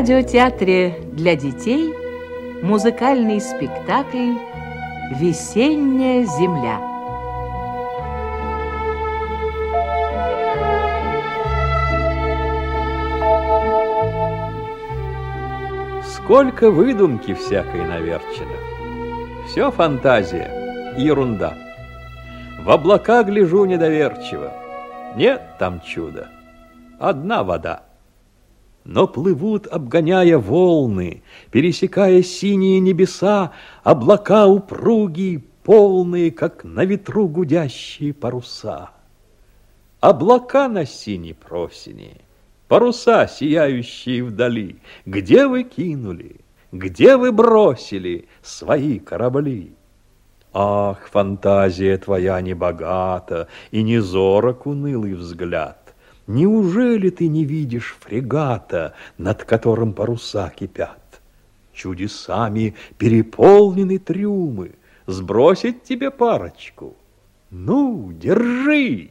Радиотеатре для детей музыкальный спектакль «Весенняя земля». Сколько выдумки всякой наверчено. Все фантазия, ерунда. В облака гляжу недоверчиво. Нет там чуда. Одна вода. Но плывут, обгоняя волны, пересекая синие небеса, облака упругие, полные, как на ветру гудящие паруса. Облака на синей просени — паруса, сияющие вдали, где вы кинули, где вы бросили свои корабли? Ах, фантазия твоя небогата, и не зорок унылый взгляд. Неужели ты не видишь фрегата, над которым паруса кипят? Чудесами переполнены трюмы, сбросить тебе парочку. Ну, держи!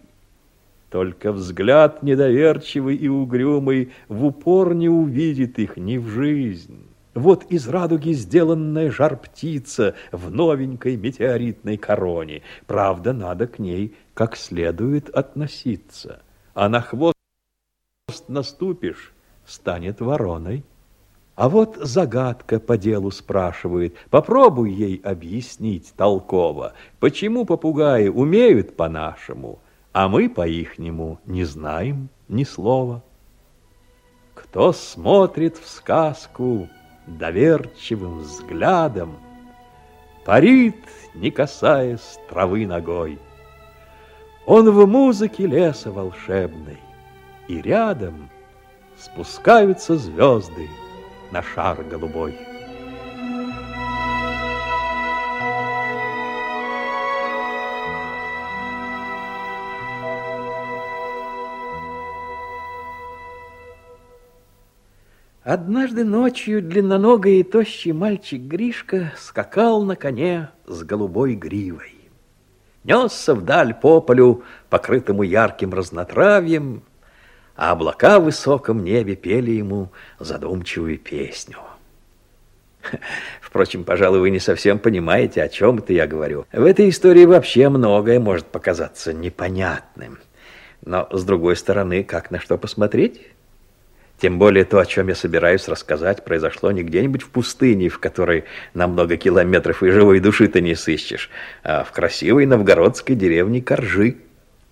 Только взгляд недоверчивый и угрюмый в упор не увидит их ни в жизнь. Вот из радуги сделанная жар-птица в новенькой метеоритной короне. Правда, надо к ней как следует относиться. А на хвост наступишь, станет вороной. А вот загадка по делу спрашивает. Попробуй ей объяснить толково, почему попугаи умеют по-нашему, а мы по-ихнему не знаем ни слова. Кто смотрит в сказку доверчивым взглядом, Парит, не касаясь травы ногой. Он в музыке леса волшебной, И рядом спускаются звезды на шар голубой. Однажды ночью длинноногий и тощий мальчик Гришка скакал на коне с голубой гривой. Несся вдаль по полю, покрытому ярким разнотравьем, а облака в высоком небе пели ему задумчивую песню. Впрочем, пожалуй, вы не совсем понимаете, о чем это я говорю. В этой истории вообще многое может показаться непонятным. Но, с другой стороны, как на что посмотреть? Тем более то, о чем я собираюсь рассказать, произошло не где-нибудь в пустыне, в которой на много километров и живой души ты не сыщешь, а в красивой новгородской деревне Коржи,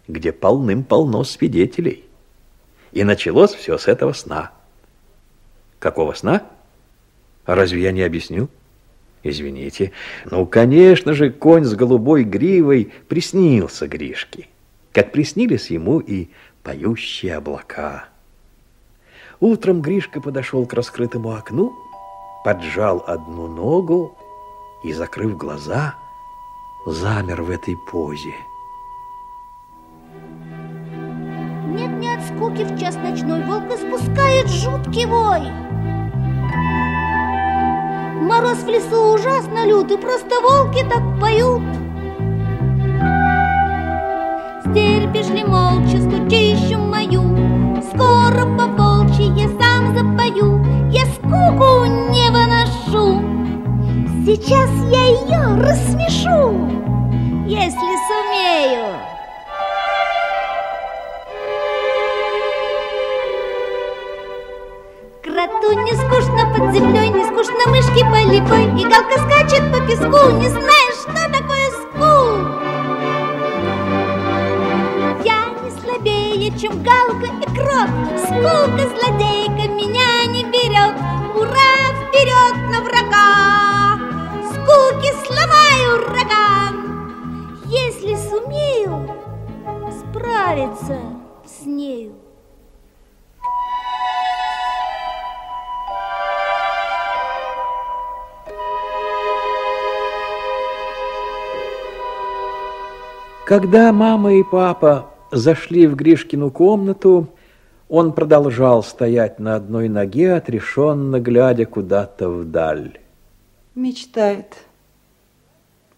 где полным-полно свидетелей. И началось все с этого сна. Какого сна? Разве я не объясню? Извините. Ну, конечно же, конь с голубой гривой приснился Гришке, как приснились ему и поющие облака. Утром Гришка подошел к раскрытому окну, поджал одну ногу и, закрыв глаза, замер в этой позе. Нет-нет, скуки в час ночной волк испускает жуткий вой. Мороз в лесу ужасно лютый, просто волки так поют. Стерпишь ли молча скучищу мою, скоро по волчьи сам запою, я скуку не выношу. Сейчас я ее рассмешу, если сумею. Кроту не скучно под землей, не скучно мышки полипой, и галка скачет по песку, не знаешь, что такое скук. Чем галка и крот, скука злодейка меня не берет. Ура, вперед на врага! Скуки сломаю рога! Если сумею справиться с нею. Когда мама и папа зашли в Гришкину комнату, он продолжал стоять на одной ноге, отрешенно глядя куда-то вдаль. Мечтает.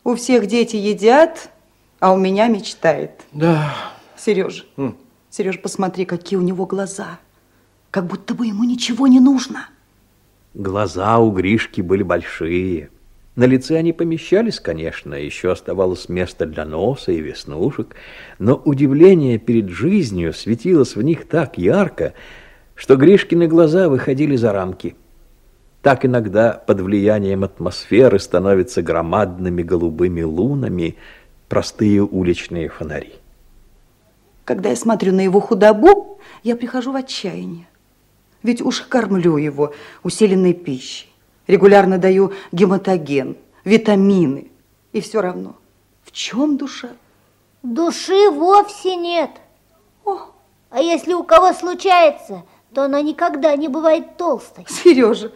У всех дети едят, а у меня мечтает. Да. Сережа, Сережа, посмотри, какие у него глаза. Как будто бы ему ничего не нужно. Глаза у Гришки были большие. На лице они помещались, конечно, еще оставалось место для носа и веснушек, но удивление перед жизнью светилось в них так ярко, что Гришкины глаза выходили за рамки. Так иногда под влиянием атмосферы становятся громадными голубыми лунами простые уличные фонари. Когда я смотрю на его худобу, я прихожу в отчаяние. Ведь уж кормлю его усиленной пищей, регулярно даю гематоген, витамины. И все равно, в чем душа? Души вовсе нет. О, А если у кого случается, то она никогда не бывает толстой. Сережа,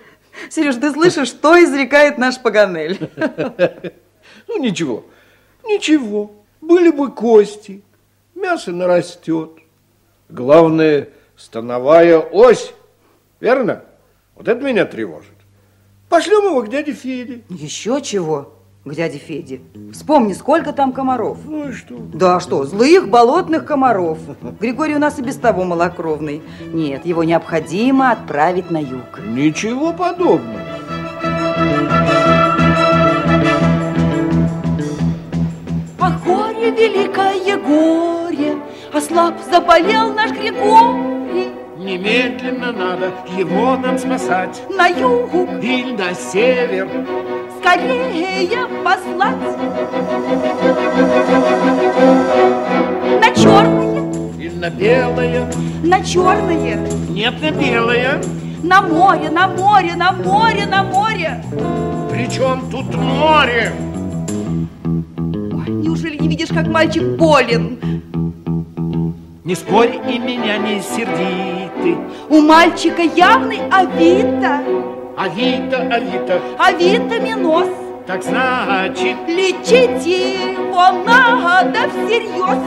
Сереж, ты слышишь, что изрекает наш Паганель? Ну, ничего, ничего. Были бы кости, мясо нарастет. Главное, становая ось, верно? Вот это меня тревожит. Пошлем его к дяде Феде. Еще чего? К дяде Феде. Вспомни, сколько там комаров. Ну и что? Да что, злых болотных комаров. Григорий у нас и без того малокровный. Нет, его необходимо отправить на юг. Ничего подобного. Ах, горе, великое горе, Ослаб, заболел наш Григорий. Немедленно надо его нам спасать. На юг Или на север. скорее послать. На черное, Или на белое. на черное, Нет, на белое. на море, на море, на море, на море. Причем тут море? Ой, неужели не видишь, как мальчик болен? Не спорь и меня не серди ты. У мальчика явный авито, Авито, Авито, авитаминоз. так значит, Лечить его надо всерьез.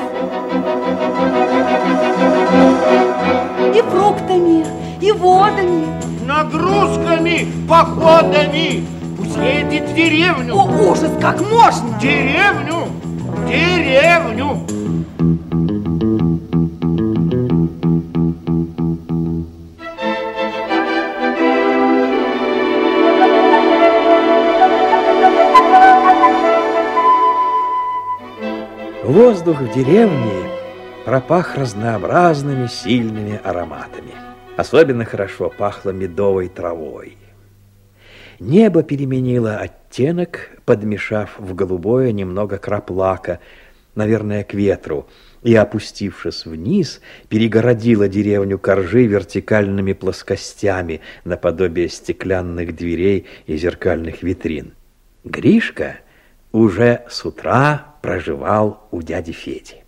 И фруктами, и водами. нагрузками, походами. Пусть едет в деревню. О, ужас, как можно? Деревню, деревню. Воздух в деревне пропах разнообразными сильными ароматами. Особенно хорошо пахло медовой травой. Небо переменило оттенок, подмешав в голубое немного краплака, наверное, к ветру, и, опустившись вниз, перегородило деревню коржи вертикальными плоскостями наподобие стеклянных дверей и зеркальных витрин. Гришка уже с утра проживал у дяди Феди.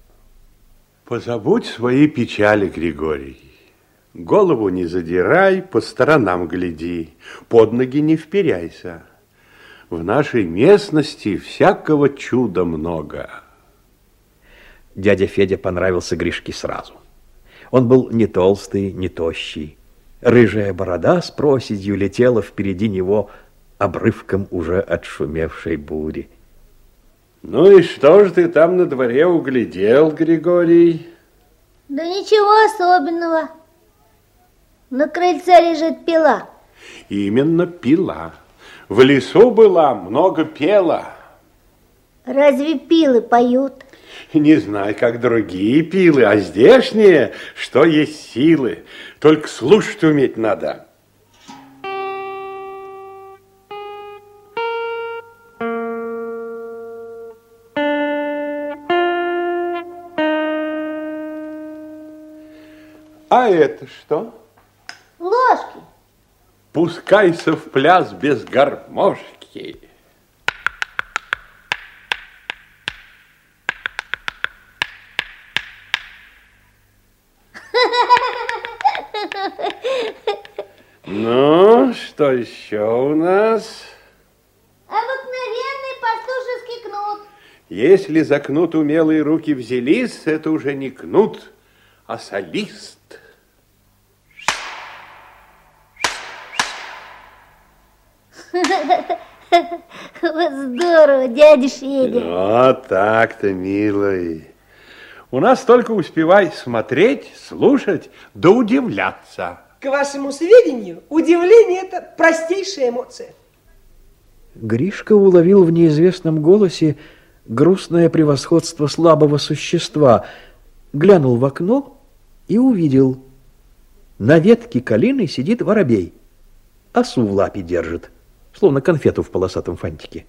Позабудь свои печали, Григорий. Голову не задирай, по сторонам гляди, под ноги не вперяйся. В нашей местности всякого чуда много. Дядя Федя понравился Гришке сразу. Он был не толстый, не тощий. Рыжая борода с проседью летела впереди него обрывком уже отшумевшей бури. Ну и что ж ты там на дворе углядел, Григорий? Да ничего особенного. На крыльце лежит пила. Именно пила. В лесу была, много пела. Разве пилы поют? Не знаю, как другие пилы, а здешние, что есть силы. Только слушать уметь надо. А это что? Ложки. Пускайся в пляс без гармошки. Ну, что еще у нас? Обыкновенный пастушеский кнут. Если за кнут умелые руки взялись, это уже не кнут, а солист. Здорово, дядя Федя. Вот так-то, милый. У нас только успевай смотреть, слушать, да удивляться. к вашему сведению, удивление – это простейшая эмоция. Гришка уловил в неизвестном голосе грустное превосходство слабого существа, глянул в окно и увидел. На ветке калины сидит воробей, осу в лапе держит, словно конфету в полосатом фантике.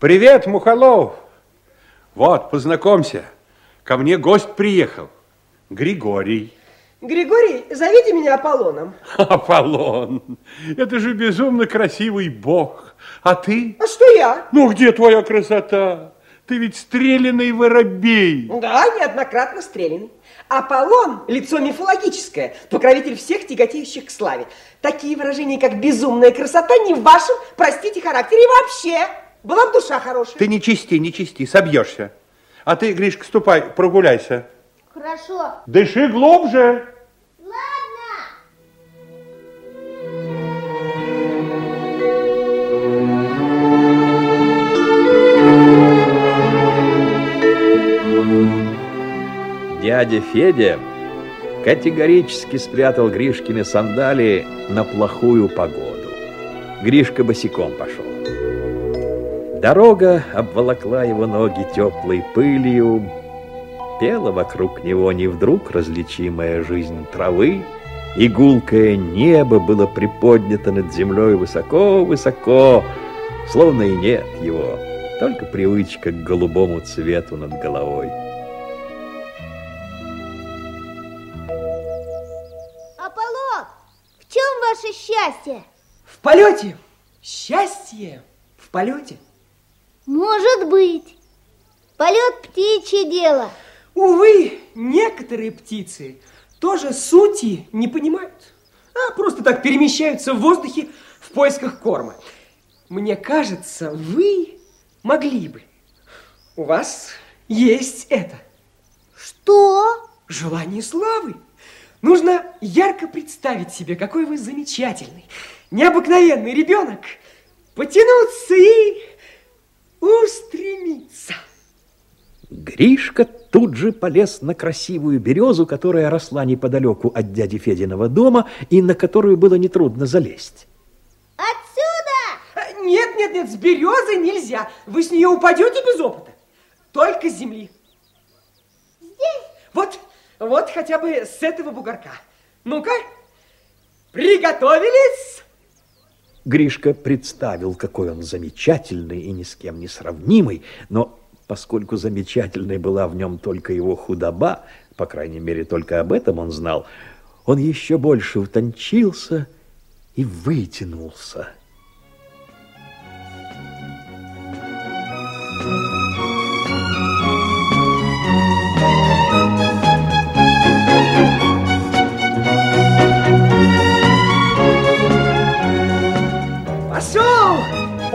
Привет, Мухолов! Вот, познакомься, ко мне гость приехал, Григорий. Григорий, зовите меня Аполлоном. Аполлон, это же безумно красивый бог. А ты? А что я? Ну, где твоя красота? Ты ведь стрелянный воробей. Да, неоднократно стреляный. Аполлон – лицо мифологическое, покровитель всех тяготеющих к славе. Такие выражения, как безумная красота, не в вашем, простите, характере вообще. Была бы душа хорошая. Ты не чисти, не чисти, собьешься. А ты, Гришка, ступай, прогуляйся. Хорошо. Дыши глубже. Дядя Федя категорически спрятал Гришкины сандалии на плохую погоду. Гришка босиком пошел. Дорога обволокла его ноги теплой пылью, пела вокруг него не вдруг различимая жизнь травы, и гулкое небо было приподнято над землей высоко-высоко, словно и нет его, только привычка к голубому цвету над головой. Ваше счастье? В полете. Счастье в полете. Может быть. Полет птичье дело. Увы, некоторые птицы тоже сути не понимают, а просто так перемещаются в воздухе в поисках корма. Мне кажется, вы могли бы. У вас есть это. Что? Желание славы. Нужно ярко представить себе, какой вы замечательный, необыкновенный ребенок, потянуться и устремиться. Гришка тут же полез на красивую березу, которая росла неподалеку от дяди Фединого дома и на которую было нетрудно залезть. Отсюда! А, Нет, нет, нет, с березы нельзя. Вы с нее упадете без опыта. Только с земли. Здесь? Вот, вот хотя бы с этого бугорка. Ну-ка, приготовились? Гришка представил, какой он замечательный и ни с кем не сравнимый, но поскольку замечательной была в нем только его худоба, по крайней мере, только об этом он знал, он еще больше утончился и вытянулся.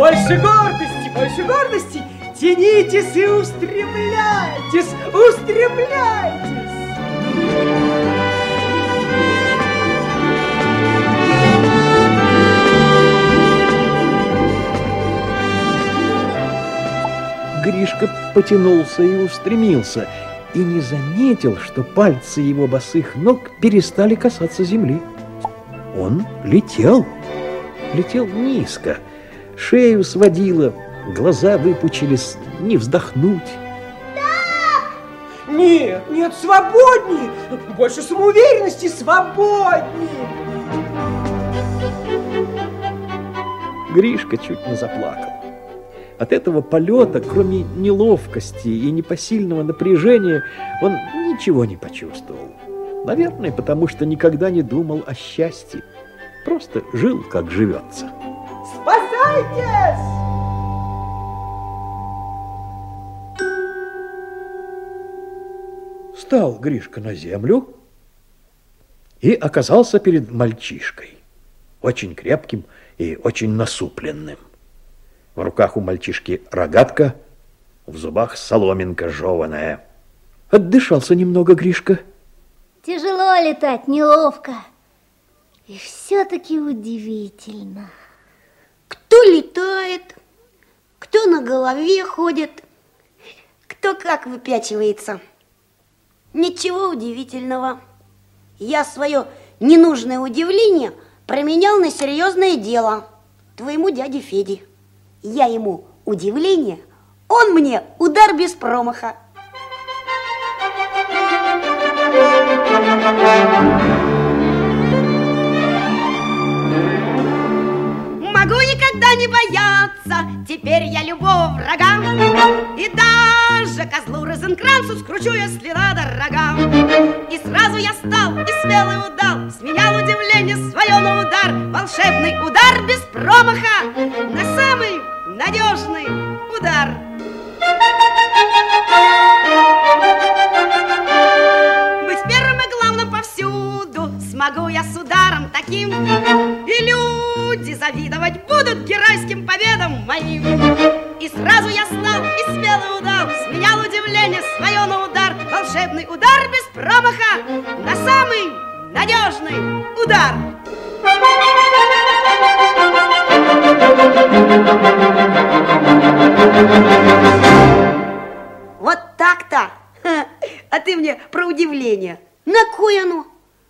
Больше гордости, больше гордости! Тянитесь и устремляйтесь, устремляйтесь! Гришка потянулся и устремился, и не заметил, что пальцы его босых ног перестали касаться земли. Он летел, летел низко, шею сводило, глаза выпучились, не вздохнуть. Нет, нет, свободнее! Больше самоуверенности, свободнее! Гришка чуть не заплакал. От этого полета, кроме неловкости и непосильного напряжения, он ничего не почувствовал. Наверное, потому что никогда не думал о счастье. Просто жил, как живется. Спасайтесь! Стал Гришка на землю и оказался перед мальчишкой, очень крепким и очень насупленным. В руках у мальчишки рогатка, в зубах соломинка жеваная. Отдышался немного Гришка. Тяжело летать, неловко. И все-таки удивительно. Кто летает, кто на голове ходит, кто как выпячивается. Ничего удивительного. Я свое ненужное удивление променял на серьезное дело твоему дяде Феде. Я ему удивление, он мне удар без промаха. Могу не бояться, теперь я любого врага. И даже козлу Розенкранцу скручу, если надо рога. И сразу я стал, и смелый удал, сменял удивление свое на удар. Волшебный удар без промаха на самый надежный удар. Быть первым и главным повсюду Смогу я с ударом таким И люди завидовать будут Геройским победам моим И сразу я стал и смело удал Сменял удивление свое на удар Волшебный удар без промаха На самый надежный удар Вот так-то! А ты мне про удивление. На кой оно?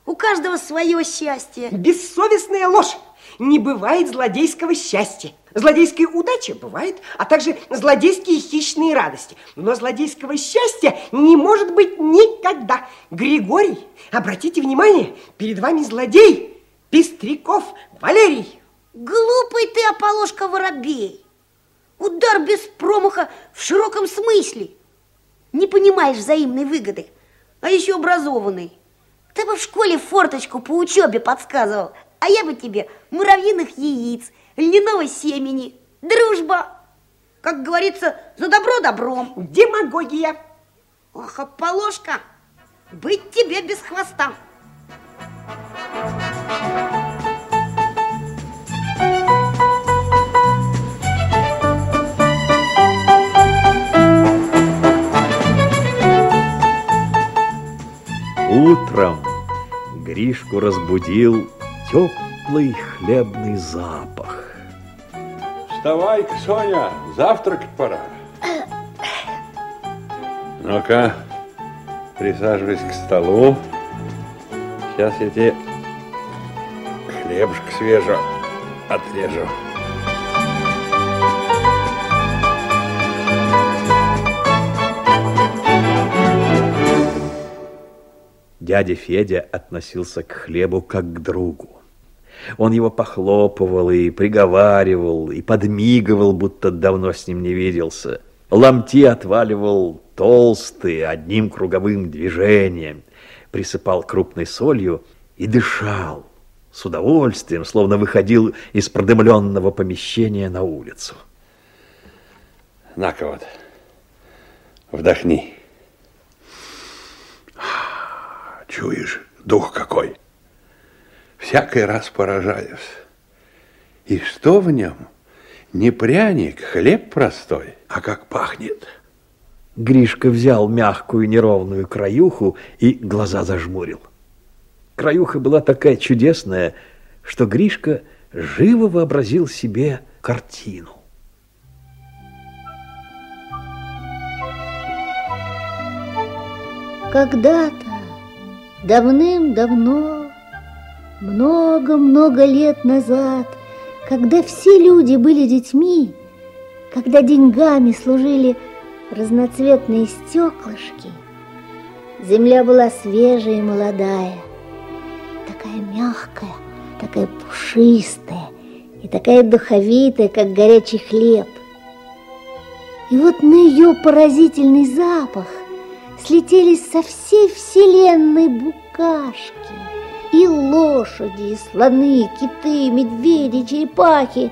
У каждого свое счастье. Бессовестная ложь. Не бывает злодейского счастья. Злодейская удача бывает, а также злодейские хищные радости. Но злодейского счастья не может быть никогда. Григорий, обратите внимание, перед вами злодей Пестряков Валерий. Глупый ты, Аполошка Воробей. Удар без промаха в широком смысле. Не понимаешь взаимной выгоды, а еще образованный. Ты бы в школе форточку по учебе подсказывал, а я бы тебе муравьиных яиц, льняного семени, дружба. Как говорится, за добро добром. Демагогия. Ох, Аполошка, быть тебе без хвоста. Утром Гришку разбудил теплый хлебный запах. Вставай-ка, Соня, завтракать пора. Ну-ка, присаживайся к столу. Сейчас я тебе хлебушек свежего отрежу. Дядя Федя относился к хлебу как к другу. Он его похлопывал и приговаривал, и подмигивал, будто давно с ним не виделся. Ломти отваливал толстые, одним круговым движением, присыпал крупной солью и дышал с удовольствием, словно выходил из продымленного помещения на улицу. На-ка вот, вдохни. Чуешь, дух какой? Всякий раз поражаюсь. И что в нем? Не пряник, хлеб простой, а как пахнет. Гришка взял мягкую неровную краюху и глаза зажмурил. Краюха была такая чудесная, что Гришка живо вообразил себе картину. Когда-то, давным-давно, много-много лет назад, когда все люди были детьми, когда деньгами служили разноцветные стеклышки, земля была свежая и молодая, такая мягкая, такая пушистая и такая духовитая, как горячий хлеб. И вот на ее поразительный запах слетелись со всей вселенной букашки. И лошади, и слоны, и киты, медведи, черепахи.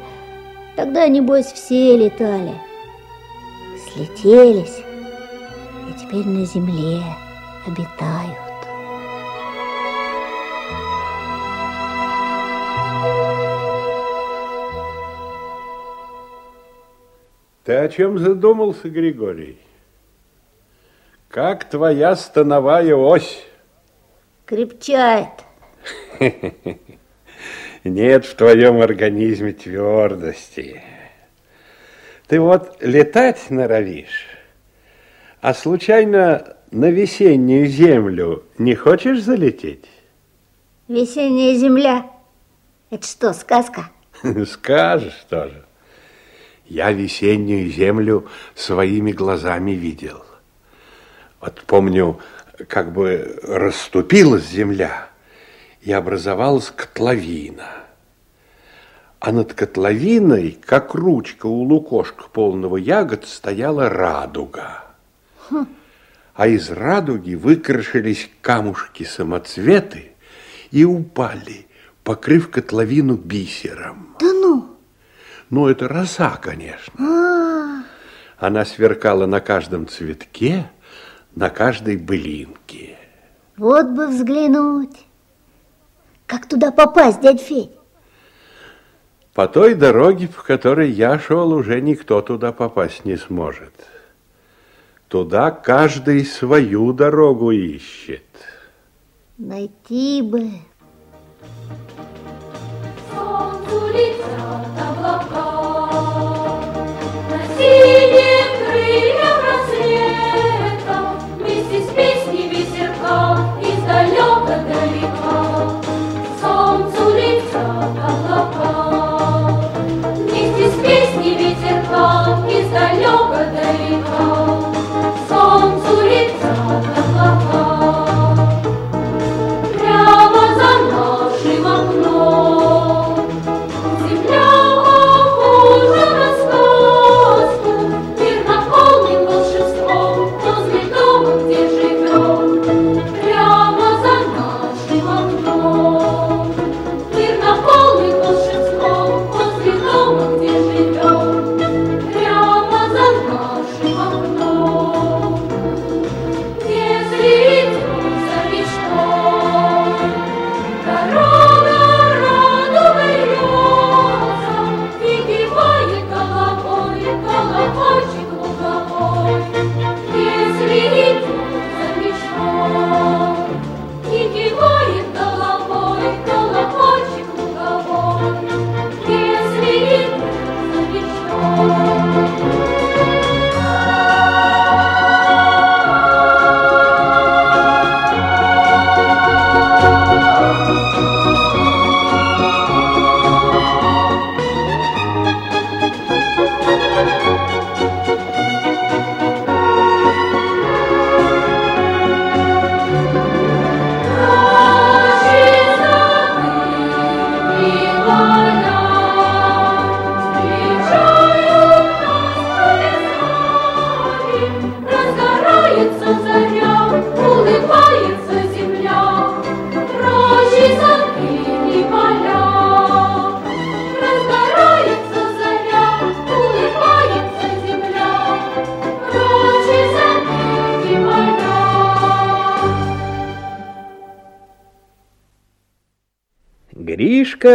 Тогда, небось, все летали. Слетелись, и теперь на земле обитают. Ты о чем задумался, Григорий? Как твоя становая ось? Крепчает. Нет в твоем организме твердости. Ты вот летать норовишь, а случайно на весеннюю землю не хочешь залететь? Весенняя земля. Это что, сказка? Скажешь тоже. Я весеннюю землю своими глазами видел. Вот помню, как бы расступилась земля и образовалась котловина. А над котловиной, как ручка у лукошка полного ягод, стояла радуга. Хм. А из радуги выкрашились камушки-самоцветы и упали, покрыв котловину бисером. Да ну? Ну, это роса, конечно. А, Она сверкала на каждом цветке, на каждой былинке. вот бы взглянуть. Как туда попасть, дядь Федь? По той дороге, по которой я шел, уже никто туда попасть не сможет. Туда каждый свою дорогу ищет. Найти бы. Солнцу летят облака, На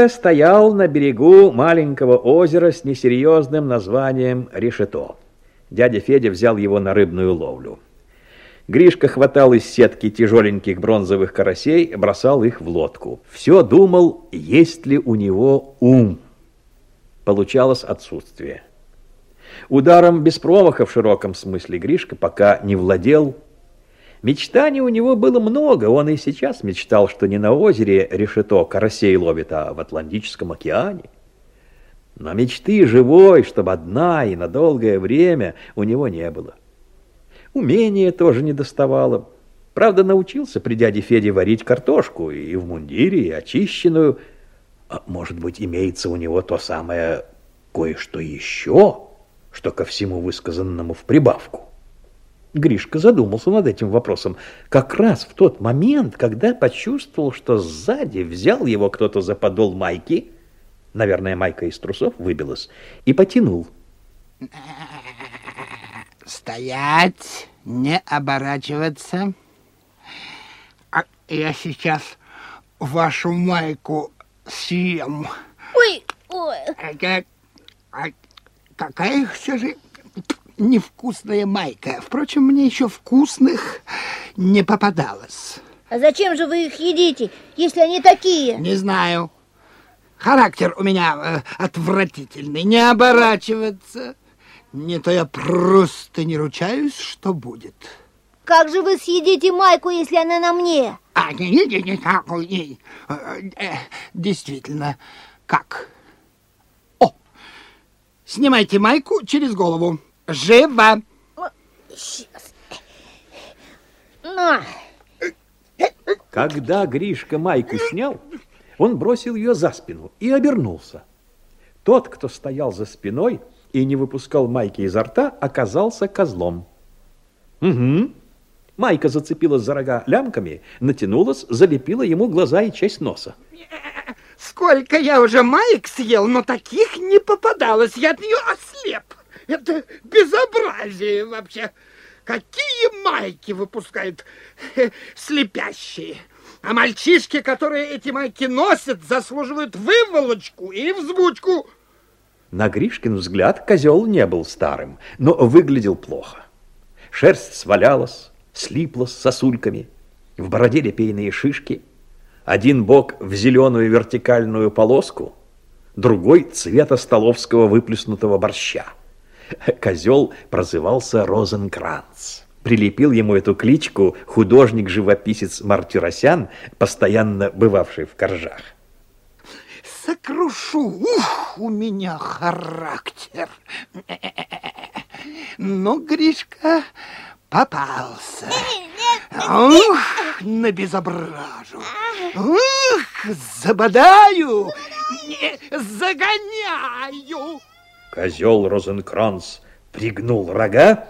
Стоял на берегу маленького озера с несерьезным названием Решето. Дядя Федя взял его на рыбную ловлю. Гришка хватал из сетки тяжеленьких бронзовых карасей бросал их в лодку. Все думал, есть ли у него ум. Получалось отсутствие. Ударом без промаха в широком смысле Гришка пока не владел. Мечтаний у него было много. Он и сейчас мечтал, что не на озере решето карасей ловит, а в Атлантическом океане. Но мечты живой, чтобы одна и на долгое время, у него не было. Умения тоже не доставало. Правда, научился при дяде Феде варить картошку и в мундире, и очищенную. А может быть, имеется у него то самое кое-что еще, что ко всему высказанному в прибавку. Гришка задумался над этим вопросом как раз в тот момент, когда почувствовал, что сзади взял его кто-то за подол майки, наверное, майка из трусов выбилась, и потянул. Стоять, не оборачиваться. А я сейчас вашу майку съем. Ой, ой. А как- а какая все же невкусная майка. Впрочем, мне еще вкусных не попадалось. А зачем же вы их едите, если они такие? Не знаю. Характер у меня э, отвратительный. Не оборачиваться. Не то я просто не ручаюсь, что будет. как же вы съедите майку, если она на мне? А, не, не, не, не, как, не. Э, э, Действительно, как? О, снимайте майку через голову. Живо. Сейчас. На. Когда Гришка майку снял, он бросил ее за спину и обернулся. Тот, кто стоял за спиной и не выпускал майки изо рта, оказался козлом. Угу. Майка зацепилась за рога лямками, натянулась, залепила ему глаза и часть носа. Сколько я уже маек съел, но таких не попадалось. Я от нее ослеп. Это безобразие вообще. Какие майки выпускают э, слепящие. А мальчишки, которые эти майки носят, заслуживают выволочку и взбучку. На Гришкин взгляд козел не был старым, но выглядел плохо. Шерсть свалялась, слиплась сосульками, в бороде лепейные шишки, один бок в зеленую вертикальную полоску, другой цвета столовского выплюснутого борща. Козел прозывался Розенкранц. Прилепил ему эту кличку художник-живописец Мартиросян, постоянно бывавший в Коржах. Сокрушу. Ух, у меня характер. Ну, Гришка попался. Ух, набезображу. Ух, забодаю, загоняю. Козел Розенкранц пригнул рога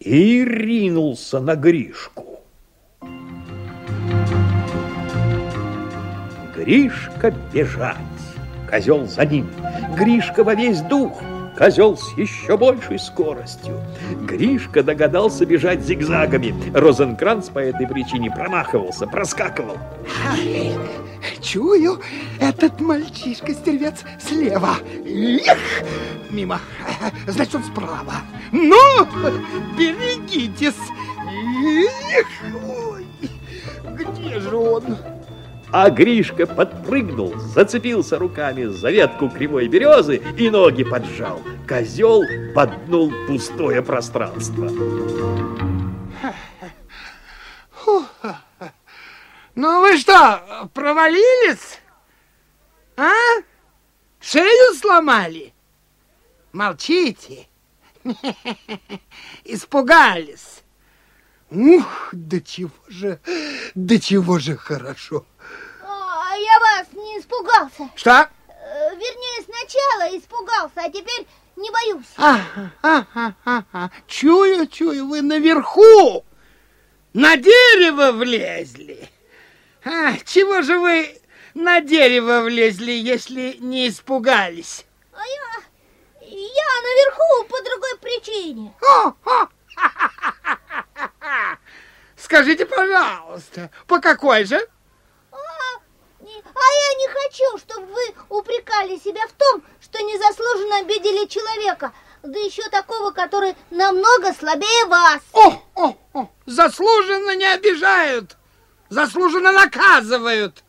и ринулся на Гришку. Гришка бежать, козел за ним, Гришка во весь дух, козел с еще большей скоростью. Гришка догадался бежать зигзагами. Розенкранц по этой причине промахивался, проскакивал. Чую, этот мальчишка-стервец слева. Эх, мимо. Значит, он справа. Ну, берегитесь. Эх, ой, где же он? А Гришка подпрыгнул, зацепился руками за ветку кривой березы и ноги поджал. Козел поднул пустое пространство. Ну вы что, провалились? А? Шею сломали? Молчите. Испугались. Ух, до чего же, до чего же хорошо. А испугался. Что? Э, Вернее, сначала испугался, а теперь не боюсь. Ага, ага, ага. Чую, чую, вы наверху. На дерево влезли. А, чего же вы на дерево влезли, если не испугались? А я, я наверху по другой причине. О, о, Скажите, пожалуйста, по какой же? А, я не хочу, чтобы вы упрекали себя в том, что незаслуженно обидели человека, да еще такого, который намного слабее вас. О, о, о, заслуженно не обижают, заслуженно наказывают.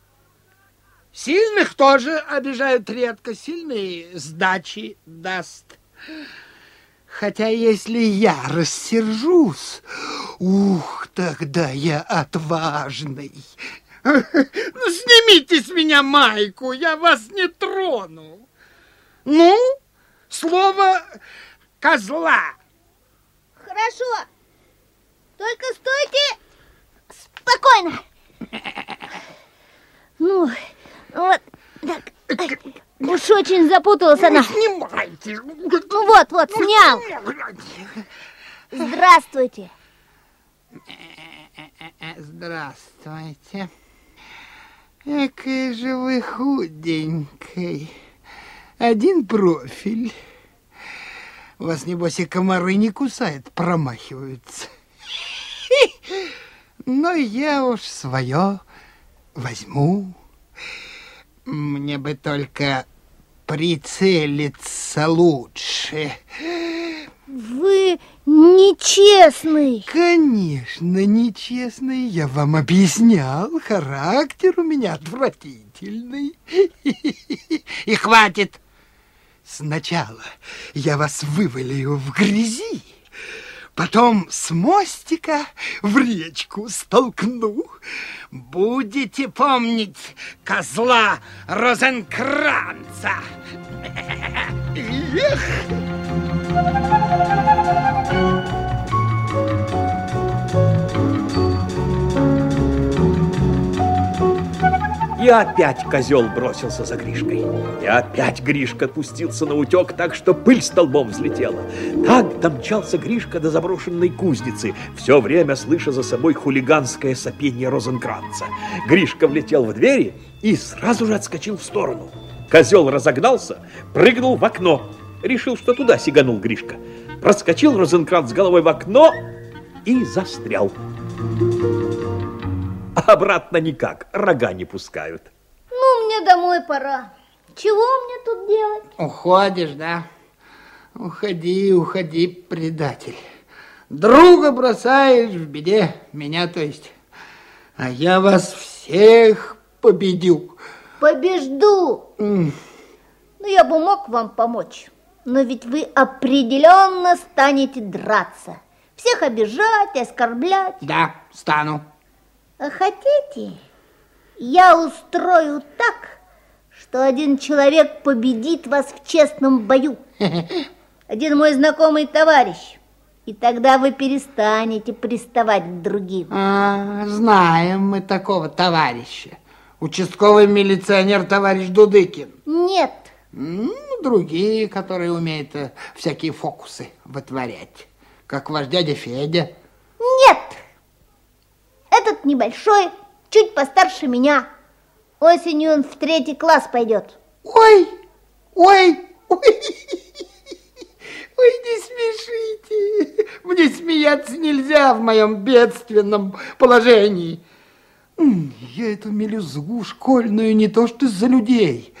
Сильных тоже обижают редко, сильные сдачи даст. Хотя если я рассержусь, ух, тогда я отважный. Ну, снимите с меня майку, я вас не трону. Ну, слово козла. Хорошо. Только стойте спокойно. Ну, вот так. Уж очень запуталась она. Снимайте. Ну вот, вот, снял. Здравствуйте. Здравствуйте. Экая же вы худенькой. Один профиль. Вас, небось, и комары не кусают, промахиваются. Но я уж свое возьму. Мне бы только прицелиться лучше. Вы нечестный. Конечно, нечестный. Я вам объяснял. Характер у меня отвратительный. И хватит. Сначала я вас вывалю в грязи, потом с мостика в речку столкну. Будете помнить козла Розенкранца. Эх! И опять козел бросился за Гришкой. И опять Гришка пустился на утек так, что пыль столбом взлетела. Так домчался Гришка до заброшенной кузницы, все время слыша за собой хулиганское сопение Розенкранца. Гришка влетел в двери и сразу же отскочил в сторону. Козел разогнался, прыгнул в окно. Решил, что туда сиганул Гришка. Проскочил Розенкранц головой в окно и застрял. А обратно никак, рога не пускают. Ну, мне домой пора. Чего мне тут делать? Уходишь, да? Уходи, уходи, предатель. Друга бросаешь в беде, меня то есть. А я вас всех победю. Побежду. Ну, я бы мог вам помочь. Но ведь вы определенно станете драться. Всех обижать, оскорблять. Да, стану. А хотите, я устрою так, что один человек победит вас в честном бою. Один мой знакомый товарищ. И тогда вы перестанете приставать к другим. А, знаем мы такого товарища. Участковый милиционер товарищ Дудыкин. Нет, Ну, другие, которые умеют э, всякие фокусы вытворять. Как ваш дядя Федя. нет. Этот небольшой, чуть постарше меня. Осенью он в третий класс пойдет. Ой, ой, ой, ой, не смешите. Мне смеяться нельзя в моем бедственном положении. Я эту мелюзгу школьную не то что за людей,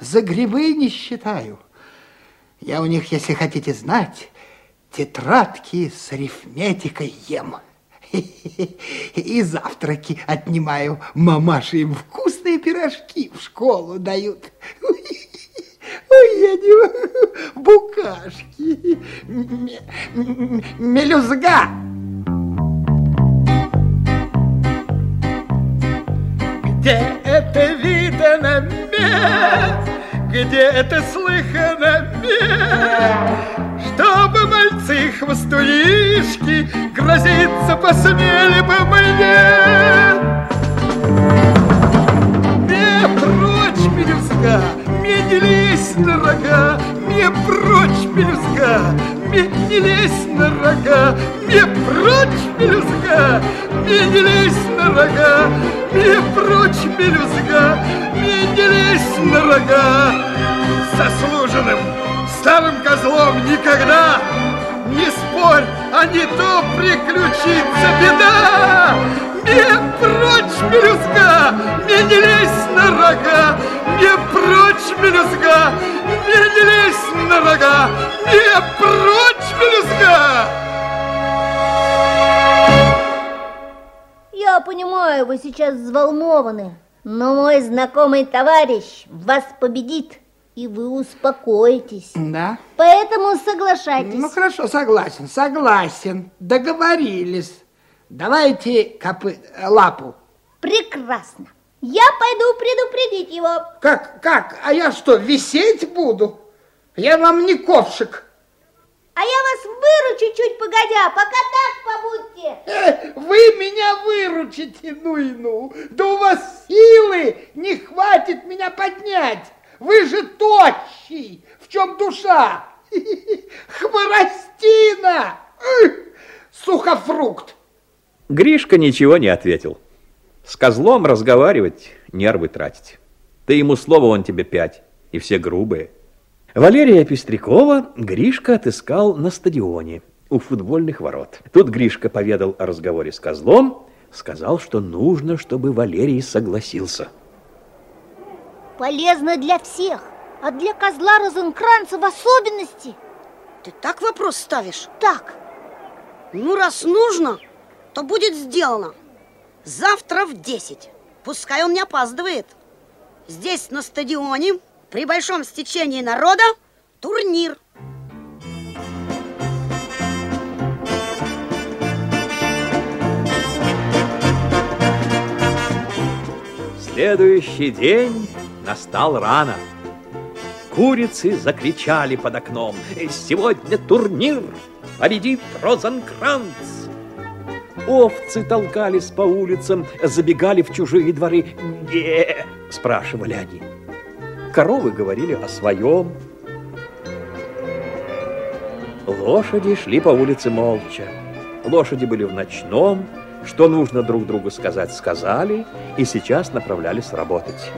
за грибы не считаю. Я у них, если хотите знать, тетрадки с арифметикой ем. И завтраки отнимаю. Мамаши им вкусные пирожки в школу дают. Ой. Букашки. М- м- Мелюзга. Где это видано мед? Где это слыхано мед? Чтобы мальцы хвостулишки Грозиться посмели бы мне Не прочь, мелюзга, мне не лезь на рога Не прочь, мелюзга, мне не лезь на рога Не прочь, мелюзга, мне не лезь на рога Не прочь, мелюзга, мне не лезь на рога. Заслуженным старым козлом никогда не спорь, а не то приключится беда. Не прочь, мелюзга, мне не лезь на рога, не прочь, мелюзга, мне не лезь на рога, не прочь, мелюзга. Я понимаю, вы сейчас взволнованы, но мой знакомый товарищ вас победит, и вы успокоитесь. Да? Поэтому соглашайтесь. Ну хорошо, согласен, согласен. Договорились. Давайте копы... лапу. Прекрасно. Я пойду предупредить его. Как, как? А я что, висеть буду? Я вам не ковшик. А я вас выручу чуть погодя, пока так побудьте. Вы меня выручите, ну и ну. Да у вас силы не хватит меня поднять. Вы же тощий. В чем душа? Хворостина. Сухофрукт. Гришка ничего не ответил. С козлом разговаривать, нервы тратить. Ты ему слово, он тебе пять, и все грубые. Валерия Пестрякова Гришка отыскал на стадионе у футбольных ворот. Тут Гришка поведал о разговоре с козлом, сказал, что нужно, чтобы Валерий согласился. Полезно для всех, а для козла Розенкранца в особенности. Ты так вопрос ставишь? Так, Ну, раз нужно, то будет сделано. Завтра в 10. Пускай он не опаздывает. Здесь, на стадионе, при большом стечении народа, турнир. Следующий день настал рано. Курицы закричали под окном. Сегодня турнир! Победит Розенкранц! Овцы толкались по улицам, забегали в чужие дворы. «Где?» – спрашивали они. Коровы говорили о своем. Лошади шли по улице молча. Лошади были в ночном, что нужно друг другу сказать, сказали, и сейчас направлялись работать.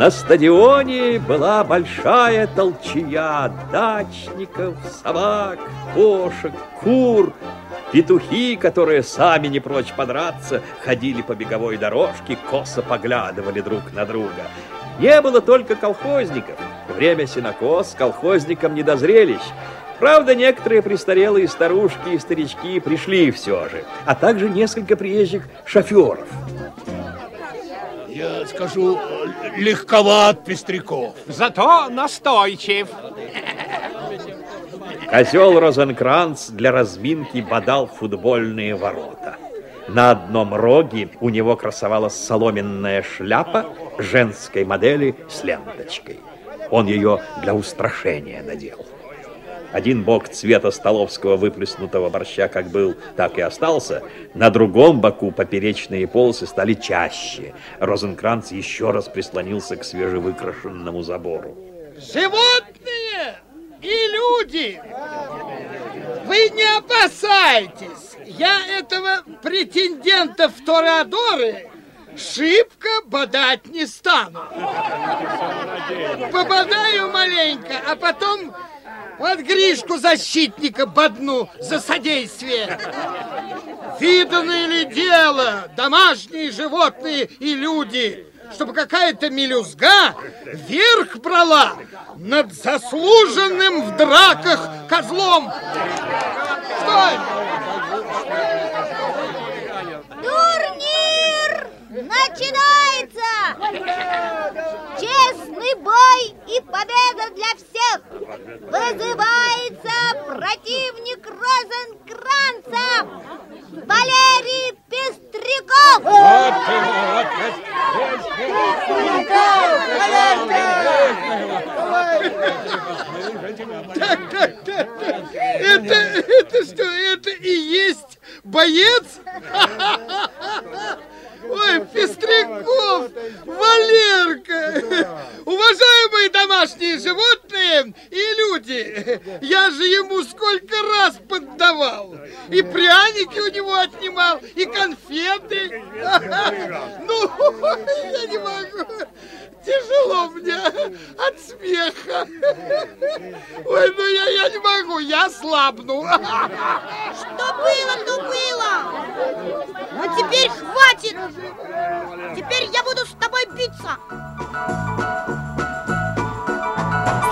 На стадионе была большая толчья дачников, собак, кошек, кур, Петухи, которые сами не прочь подраться, ходили по беговой дорожке, косо поглядывали друг на друга. Не было только колхозников. Время сенокос колхозникам не до. Правда, некоторые престарелые старушки и старички пришли все же, а также несколько приезжих шоферов. Я скажу, легковат Пестряков. Зато настойчив. Козел Розенкранц для разминки бодал футбольные ворота. На одном роге у него красовалась соломенная шляпа женской модели с ленточкой. Он ее для устрашения надел. Один бок цвета столовского выплеснутого борща как был, так и остался. На другом боку поперечные полосы стали чаще. Розенкранц еще раз прислонился к свежевыкрашенному забору. Животные и люди, вы не опасайтесь. Я этого претендента в Торадоры шибко бодать не стану. Пободаю маленько, а потом вот Гришку защитника бодну за содействие. Видано ли дело, домашние животные и люди, чтобы какая-то мелюзга верх брала над заслуженным в драках козлом. Стой! Турнир начинается! Честный бой и победа для всех! Вызывается противник Розенкранца! Валерий Пестряков! Так, так, так, так. Это, это что, это и есть боец? Ой, Пестряков, Валерка, уважаемые домашние животные и люди, я же ему сколько раз поддавал. И пряники у него отнимал, и конфеты. Ну, я не могу. Тяжело мне от смеха. Ой, ну я, я не могу, я слабну. Что было, то было! Но теперь хватит! Теперь я буду с тобой биться!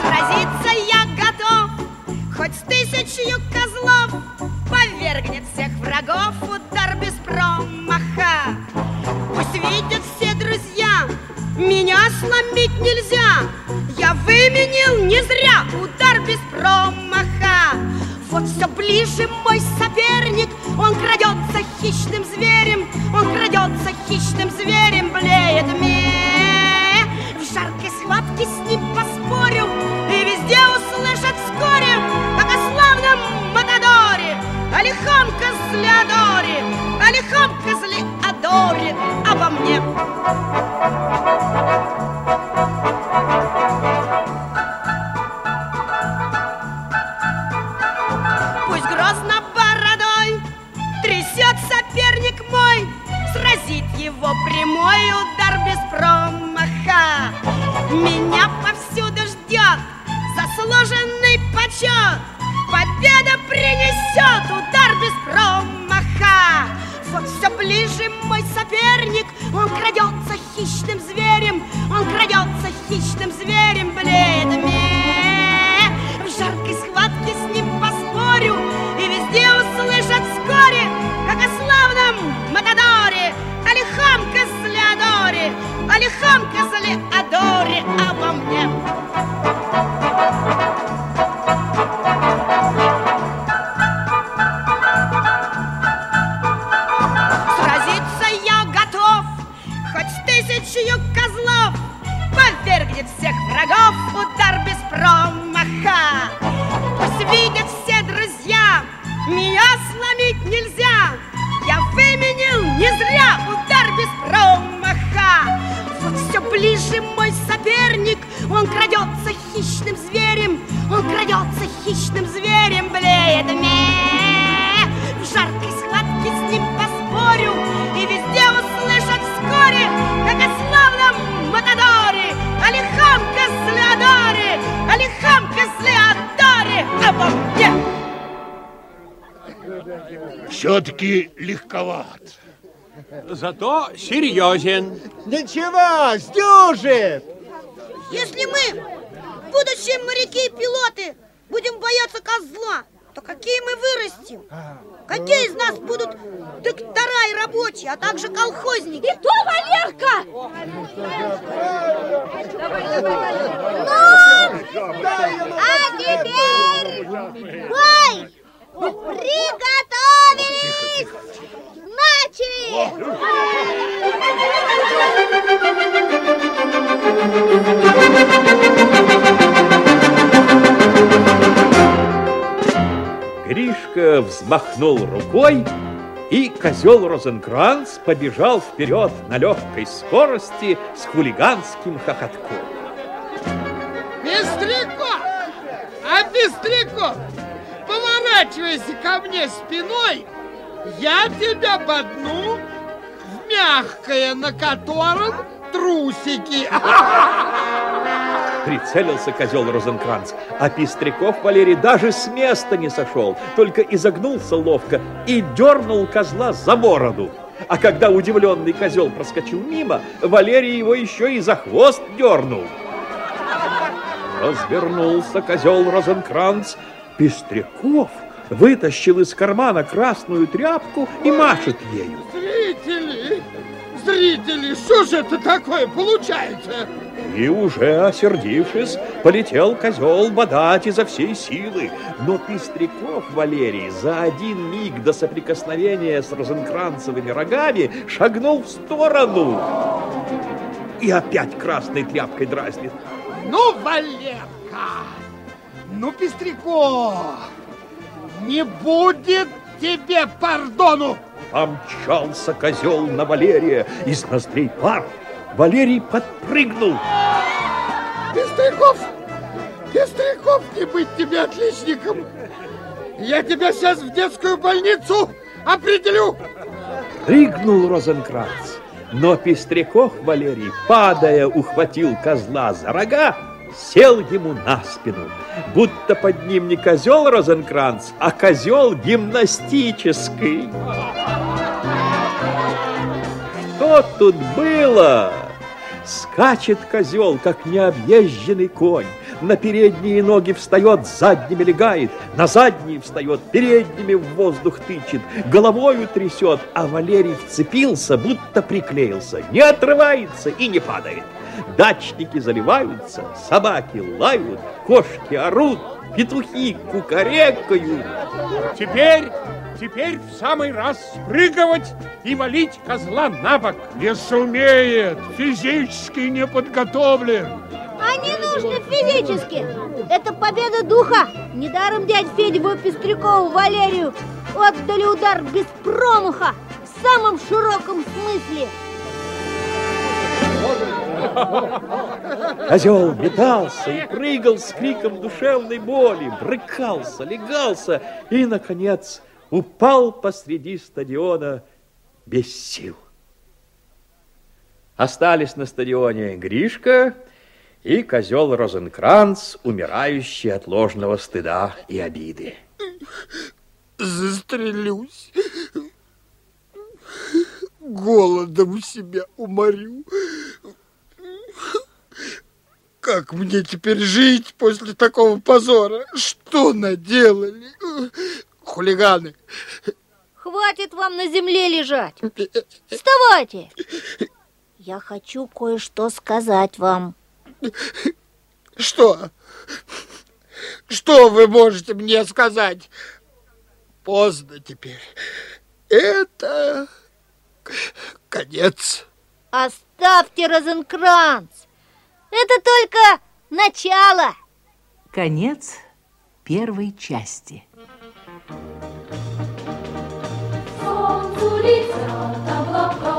Сразиться я готов, хоть с тысячью козлов, Повергнет всех врагов удар без промаха. Пусть видят все друзья, меня сломить нельзя. Я выменил не зря удар без промаха. Вот все ближе мой соперник, он крадется хищным зверем, он крадется хищным зверем, блеет мне. В жаркой схватке с ним поспорю, и везде услышат вскоре, как о славном Матадоре, о лихом козле Адоре, о лихом козле Адоре обо мне. Пусть грозно бородой трясет соперник мой, Сразит его прямой удар без промаха. Меня повсюду ждет заслуженный почет, Победа принесет удар без промаха. Вот все ближе мой соперник, он крадется хищным зверем, он крадется хищным зверем, блеет мне. В жаркой схватке с ним поспорю, и везде услышат вскоре, как о славном Матадоре, о лихом козле Адоре, о лихом козле Адоре обо мне. Сразиться помощью козлов Повергнет всех врагов удар без промаха. Пусть видят все друзья, меня сломить нельзя. Я выменил не зря удар без промаха. Вот все ближе мой соперник, он крадется хищным зверем Он крадется хищным зверем, блеет мне. В жаркой схватке с ним поспорю И везде услышат вскоре о лихом Кослеодоре, о лихом Кослеодоре обо мне. Все-таки легковат. Зато серьезен. Ничего, сдюжит. Если мы, будущие моряки и пилоты, будем бояться козла, то какие мы вырастем? Какие из нас будут доктора и рабочие, а также колхозники? И то, Валерка! Ну, а теперь бой! Приготовились! Гришка взмахнул рукой, и козел Розенкранц побежал вперед на легкой скорости с хулиганским хохотком. Пестряков! А Пестряков, поворачивайся ко мне спиной, я тебя бодну в мягкое, на котором трусики. Прицелился козел Розенкранц, а Пестряков Валерий даже с места не сошел, только изогнулся ловко и дернул козла за бороду. А когда удивленный козел проскочил мимо, Валерий его еще и за хвост дернул. Развернулся козел Розенкранц, Пестряков вытащил из кармана красную тряпку и машет ею. Зрители, зрители, что же это такое получается? И уже осердившись, полетел козел бодать изо всей силы. Но Пестряков Валерий за один миг до соприкосновения с розенкранцевыми рогами шагнул в сторону. И опять красной тряпкой дразнит. Ну, Валерка, ну, Пестряков, не будет тебе пардону. Помчался козел на Валерия, из ноздрей пар. Валерий подпрыгнул. Пестряков, Пестряков, не быть тебе отличником. Я тебя сейчас в детскую больницу определю. Прыгнул Розенкранц. Но Пестряков Валерий, падая, ухватил козла за рога, сел ему на спину, будто под ним не козел Розенкранц, а козел гимнастический. Что тут было? Скачет козел, как необъезженный конь. На передние ноги встает, задними легает, на задние встает, передними в воздух тычет, головою трясет, а Валерий вцепился, будто приклеился, не отрывается и не падает. Дачники заливаются, собаки лают, кошки орут, петухи кукарекают. Теперь, теперь в самый раз спрыгивать и валить козла на бок. Не сумеет, физически не подготовлен. А не нужно физически. Это победа духа. Недаром дядь Федя Пестрякову Валерию отдали удар без промаха в самом широком смысле. Козел метался и прыгал с криком душевной боли, брыкался, легался и, наконец, упал посреди стадиона без сил. Остались на стадионе Гришка и козел Розенкранц, умирающий от ложного стыда и обиды. Застрелюсь. Голодом себя уморю. Как мне теперь жить после такого позора? Что наделали? Хулиганы. Хватит вам на земле лежать. Вставайте. Я хочу кое-что сказать вам. Что? Что вы можете мне сказать? Поздно теперь. Это конец. Оставьте Розенкранц. Это только начало. Конец первой части. Солнцу летят облака,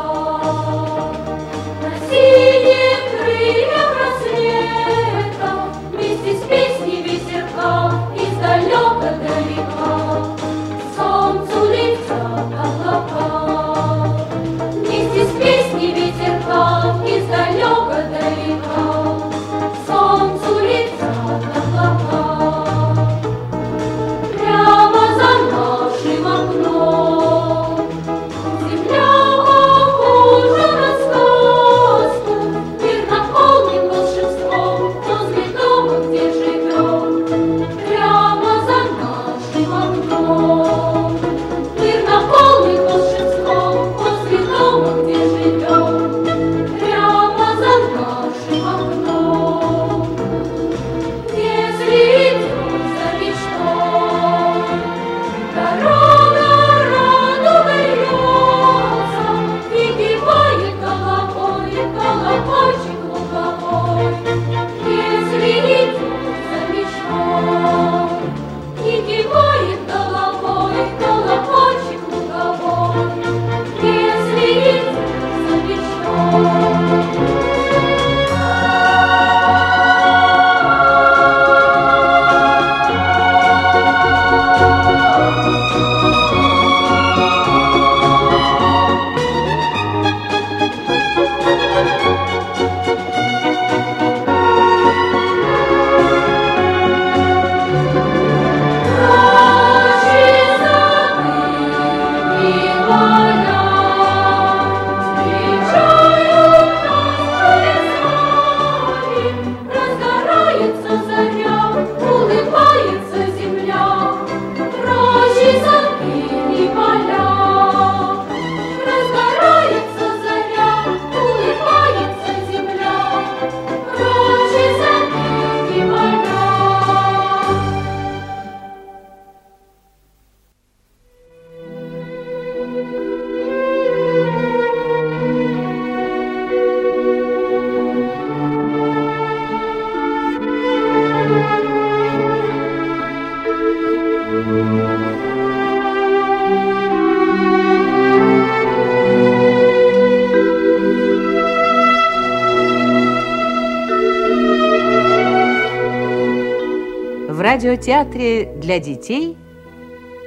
радиотеатре для детей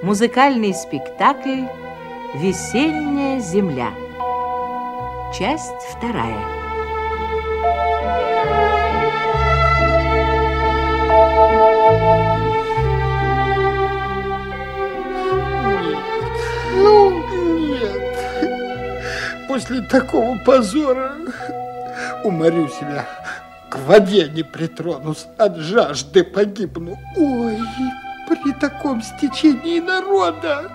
музыкальный спектакль «Весенняя земля». Часть вторая. Ну? Нет. После такого позора уморю себя. К воде не притронусь, от жажды погибну. Таком стечении народа.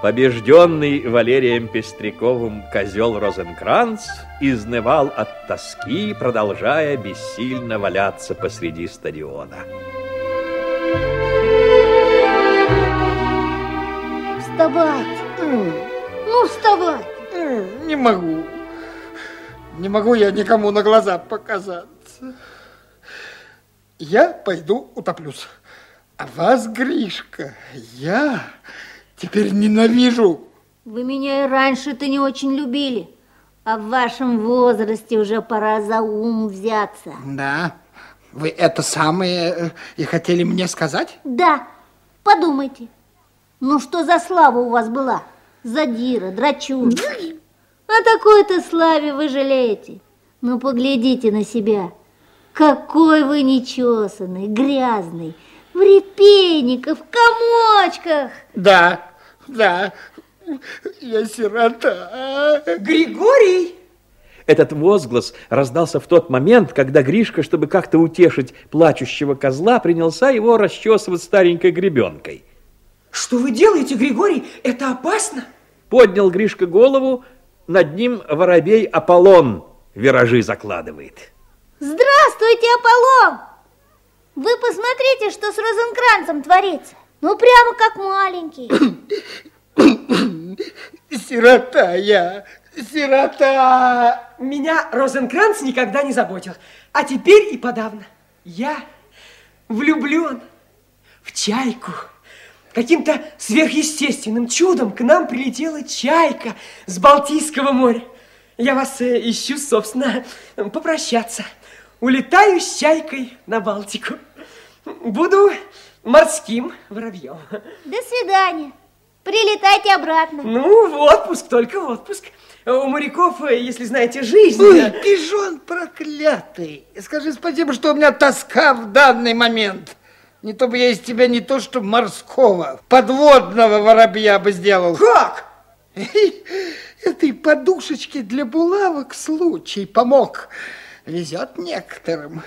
Побежденный Валерием Пестряковым козел Розенкранц изнывал от тоски, продолжая бессильно валяться посреди стадиона. Вставать! Ну, вставай! Не могу. Не могу я никому на глаза показаться. Я пойду утоплюсь. А вас, Гришка, я теперь ненавижу. Вы меня и раньше-то не очень любили. А в вашем возрасте уже пора за ум взяться. Да, вы это самое э, и хотели мне сказать? Да, подумайте. Ну что за слава у вас была? Задира, драчун. О такой-то славе вы жалеете. Ну поглядите на себя. Какой вы нечесанный, грязный, в репейниках, в комочках. Да, да, я сирота. Григорий! Этот возглас раздался в тот момент, когда Гришка, чтобы как-то утешить плачущего козла, принялся его расчесывать старенькой гребенкой. Что вы делаете, Григорий? Это опасно. Поднял Гришка голову, над ним воробей Аполлон виражи закладывает. Здравствуйте, Аполлон! Вы посмотрите, что с Розенкранцем творится. Ну, прямо как маленький. Сирота я, сирота. Меня Розенкранц никогда не заботил. А теперь и подавно. Я влюблен в чайку. Каким-то сверхъестественным чудом к нам прилетела чайка с Балтийского моря. Я вас э, ищу, собственно, попрощаться. Улетаю с чайкой на Балтику. Буду морским воробьем. До свидания. Прилетайте обратно. Ну, в отпуск, только в отпуск. У моряков, э, если знаете, жизнь... Ой, э, пижон проклятый. Скажи спасибо, что у меня тоска в данный момент. Не то бы я из тебя не то что морского, подводного воробья бы сделал. Как? Этой подушечки для булавок случай помог. Везет некоторым.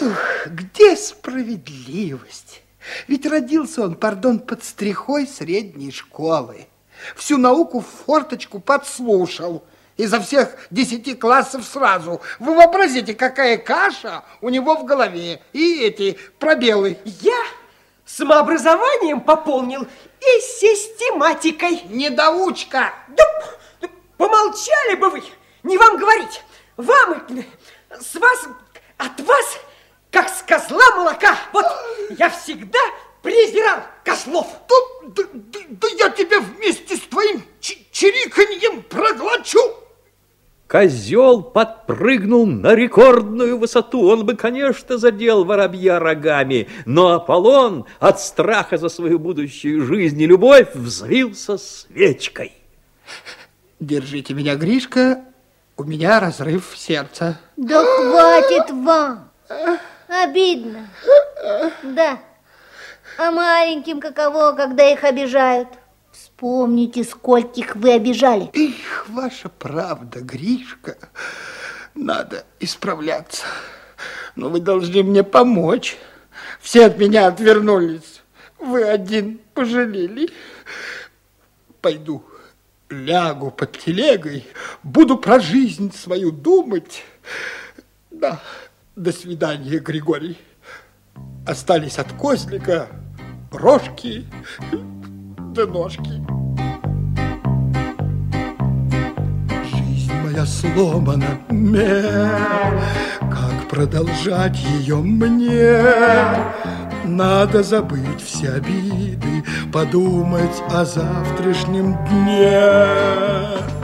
Ух, где справедливость? Ведь родился он, пардон, под стрихой средней школы. Всю науку в форточку подслушал. Изо всех десяти классов сразу. Вы вообразите, какая каша у него в голове. И эти пробелы. Я самообразованием пополнил и систематикой. Недоучка. Да, да помолчали бы вы. Не вам говорить. Вам, с вас, от вас, как с козла молока. Вот я всегда презирал козлов. Да, да, да, да я тебя вместе с твоим чириканьем проглочу. Козел подпрыгнул на рекордную высоту. Он бы, конечно, задел воробья рогами, но Аполлон от страха за свою будущую жизнь и любовь взвился свечкой. Держите меня, Гришка, у меня разрыв сердца. Да хватит вам. Обидно. Да. А маленьким каково, когда их обижают? Вспомните, скольких вы обижали. Их, ваша правда, Гришка. Надо исправляться. Но вы должны мне помочь. Все от меня отвернулись. Вы один пожалели. Пойду, лягу под телегой, буду про жизнь свою думать. Да, до свидания, Григорий. Остались от козлика рожки да ножки. Жизнь моя сломана, как продолжать ее мне? Надо забыть все обиды, подумать о завтрашнем дне.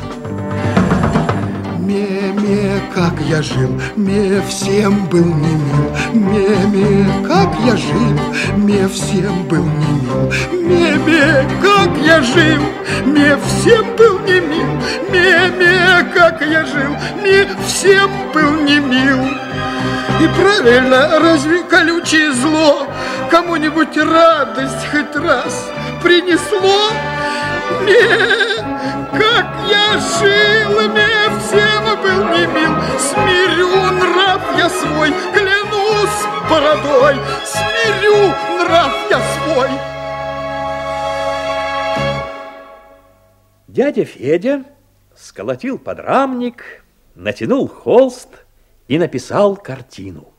Ме-ме, как я жил, ме всем был не мил, ме-ме, как я жил, мне всем был не мил. Ме-ме, как я жил, мне всем был не мил. Ме-ме, как я жил, мне всем был не мил. И правильно, разве колючее зло кому-нибудь радость хоть раз принесло? Не, как я жил, мне всем был не мил. Смирю нрав я свой, клянусь бородой, смирю нрав я свой. Дядя Федя сколотил подрамник, натянул холст и написал картину.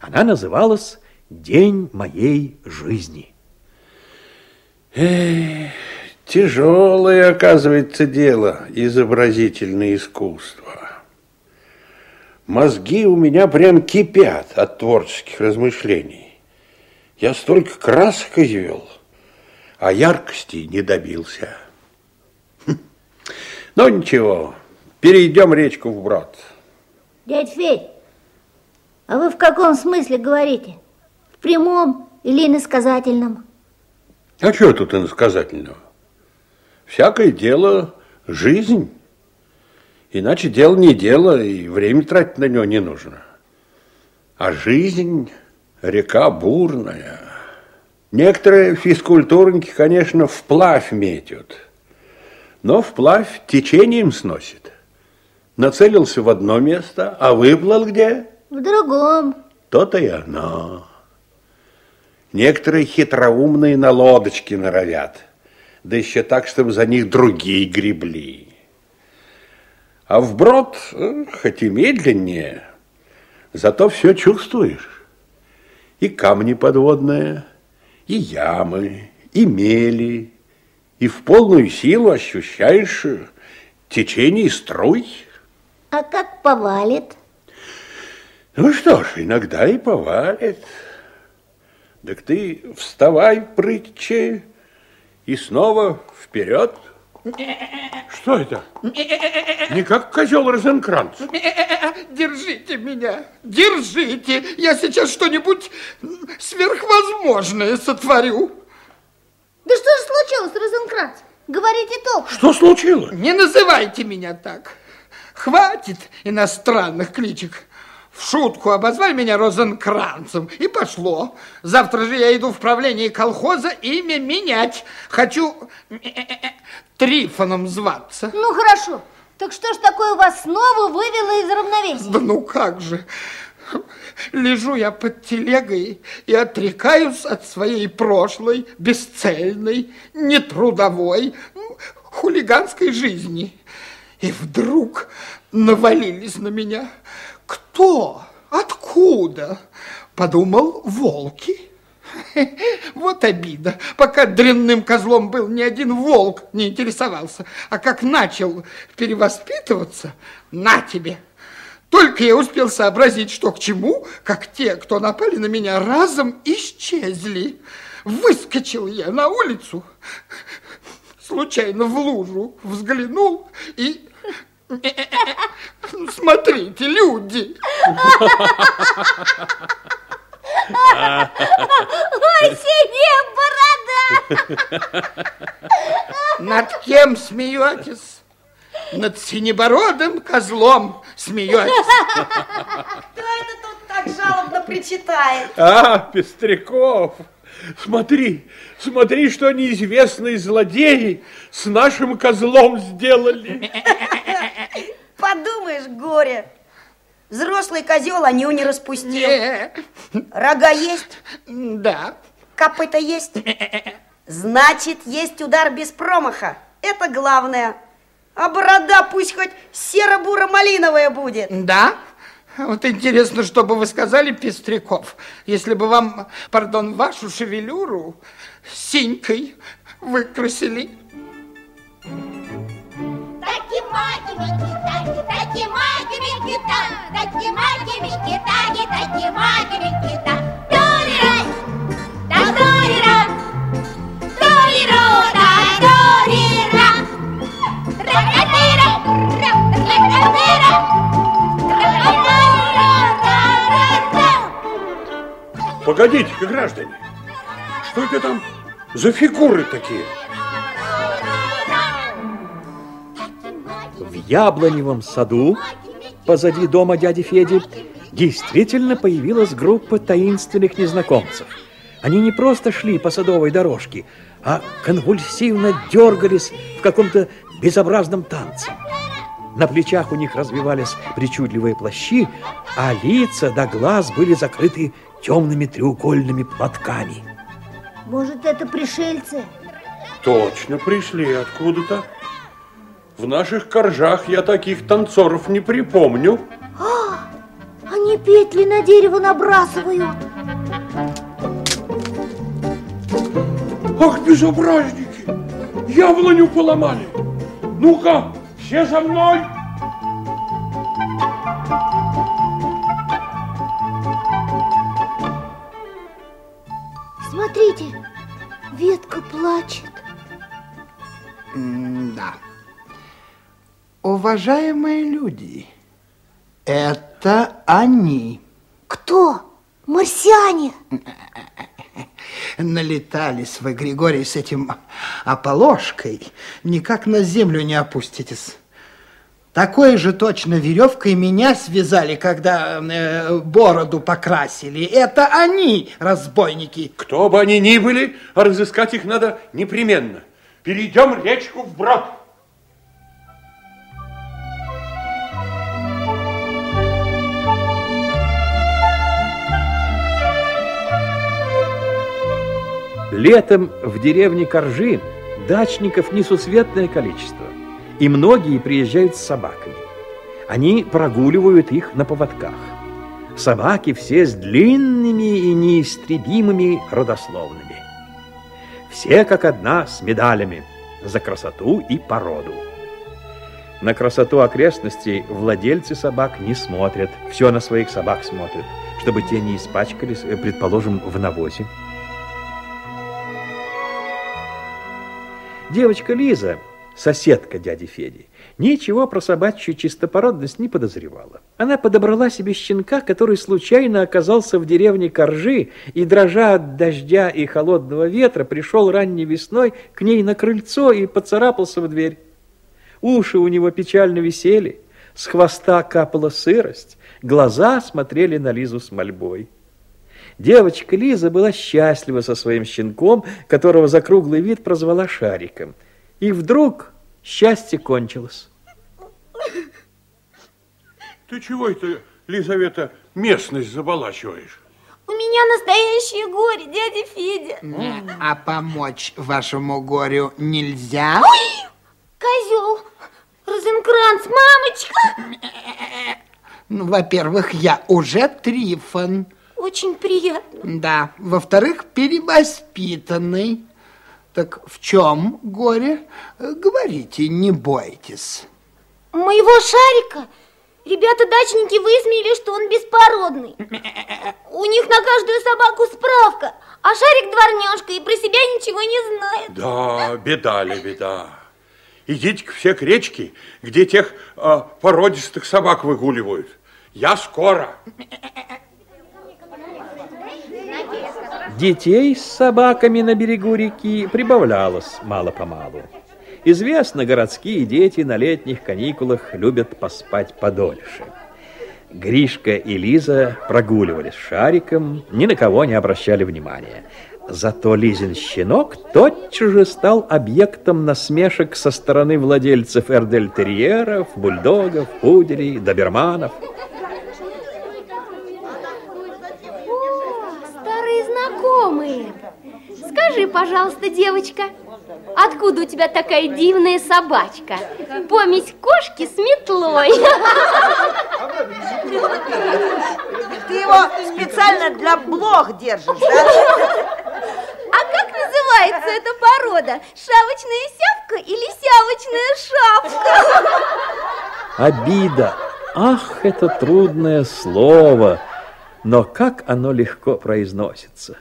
Она называлась «День моей жизни». Эх, тяжелое, оказывается, дело изобразительное искусство. Мозги у меня прям кипят от творческих размышлений. Я столько красок извел, а яркости не добился. Хм. Но ничего, перейдем речку вброд. Дядь Федь, а вы в каком смысле говорите? В прямом или иносказательном? А что тут иносказательного? Всякое дело – жизнь. Иначе дело не дело, и время тратить на него не нужно. А жизнь – река бурная. Некоторые физкультурники, конечно, вплавь метят, но вплавь течением сносит. Нацелился в одно место, а выплыл где? В другом. То-то и оно. Некоторые хитроумные на лодочке норовят, да еще так, чтобы за них другие гребли. А вброд, э, хоть и медленнее, зато все чувствуешь. И камни подводные, и ямы, и мели, и в полную силу ощущаешь течение струй. А как повалит? Ну что ж, иногда и повалит. Так ты вставай, прытче, и снова вперед. Что это? Не как козел Розенкранц. Держите меня, держите. Я сейчас что-нибудь сверхвозможное сотворю. Да что же случилось, Розенкранц? Говорите толком. Что случилось? Не называйте меня так. Хватит иностранных кличек. В шутку обозвали меня Розенкранцем, и пошло. Завтра же я иду в правление колхоза имя менять. Хочу Трифоном зваться. Ну, хорошо. Так что ж такое вас снова вывело из равновесия? Да ну как же. Лежу я под телегой и отрекаюсь от своей прошлой, бесцельной, нетрудовой, хулиганской жизни. И вдруг навалились на меня. Кто? Откуда? Подумал, волки. Вот обида. Пока дрянным козлом был, ни один волк не интересовался. А как начал перевоспитываться, на тебе. Только я успел сообразить, что к чему, как те, кто напали на меня, разом исчезли. Выскочил я на улицу, случайно в лужу взглянул и... Смотрите, люди! Ой, синяя борода! Над кем смеетесь? Над синебородым козлом смеетесь. Кто это тут так жалобно причитает? А, Пестряков, смотри, смотри, что неизвестные злодеи с нашим козлом сделали. Подумаешь, горе. Взрослый козел, нюни распустил. Не. Рога есть? Да. Копыта есть? Значит, есть удар без промаха. Это главное. А борода пусть хоть серо-буро-малиновая будет. Да? Вот интересно, что бы вы сказали, Пестряков, если бы вам, пардон, вашу шевелюру синькой выкрасили. Таки. Ра-ра-ра-ра, Погодите-ка, граждане, Что это там за фигуры такие? В яблоневом саду позади дома дяди Феди действительно появилась группа таинственных незнакомцев. Они не просто шли по садовой дорожке, а конвульсивно дергались в каком-то безобразном танце. На плечах у них развивались причудливые плащи, а лица до глаз были закрыты темными треугольными платками. Может, это пришельцы? Точно пришли откуда-то. В наших коржах я таких танцоров не припомню. А, они петли на дерево набрасывают. Ах, безобразники! Яблоню поломали! Ну-ка, все за мной! Смотрите, ветка плачет. Да. Уважаемые люди, это они. Кто? Марсиане? Налетались вы, Григорий, с этим ополошкой. Никак на землю не опуститесь. Такой же точно веревкой меня связали, когда э, бороду покрасили. Это они, разбойники. Кто бы они ни были, а разыскать их надо непременно. Перейдем речку вброд. Летом в деревне Коржи дачников несусветное количество, и многие приезжают с собаками. Они прогуливают их на поводках. Собаки все с длинными и неистребимыми родословными. Все как одна с медалями за красоту и породу. На красоту окрестностей владельцы собак не смотрят, все на своих собак смотрят, чтобы те не испачкались, э, предположим, в навозе. Девочка Лиза, соседка дяди Феди, ничего про собачью чистопородность не подозревала. Она подобрала себе щенка, который случайно оказался в деревне Коржи и, дрожа от дождя и холодного ветра, пришел ранней весной к ней на крыльцо и поцарапался в дверь. Уши у него печально висели, с хвоста капала сырость, глаза смотрели на Лизу с мольбой. Девочка Лиза была счастлива со своим щенком, которого за круглый вид прозвала Шариком. И вдруг счастье кончилось. Ты чего это, Лизавета, местность заболачиваешь? У меня настоящее горе, дядя Федя. А помочь вашему горю нельзя? Ой, козел, Розенкранц, мамочка. Ну, во-первых, я уже Трифон. Очень приятно. Да. Во-вторых, перевоспитанный. Так в чем горе? Говорите, не бойтесь. Моего шарика ребята-дачники высмеяли, что он беспородный. У них на каждую собаку справка, а шарик дворняжка и про себя ничего не знает. Да, беда ли беда. Идите-ка все к речке, где тех э, породистых собак выгуливают. Я скоро. Детей с собаками на берегу реки прибавлялось мало-помалу. Известно, городские дети на летних каникулах любят поспать подольше. Гришка и Лиза прогуливались шариком, ни на кого не обращали внимания. Зато Лизин щенок тотчас же стал объектом насмешек со стороны владельцев эрдельтерьеров, бульдогов, пуделей, доберманов. Скажи, пожалуйста, девочка, откуда у тебя такая дивная собачка? Помесь кошки с метлой. Ты его специально для блох держишь, да? А как называется эта порода? Шавочная сявка или сявочная шапка? Обида. Ах, это трудное слово. Но как оно легко произносится.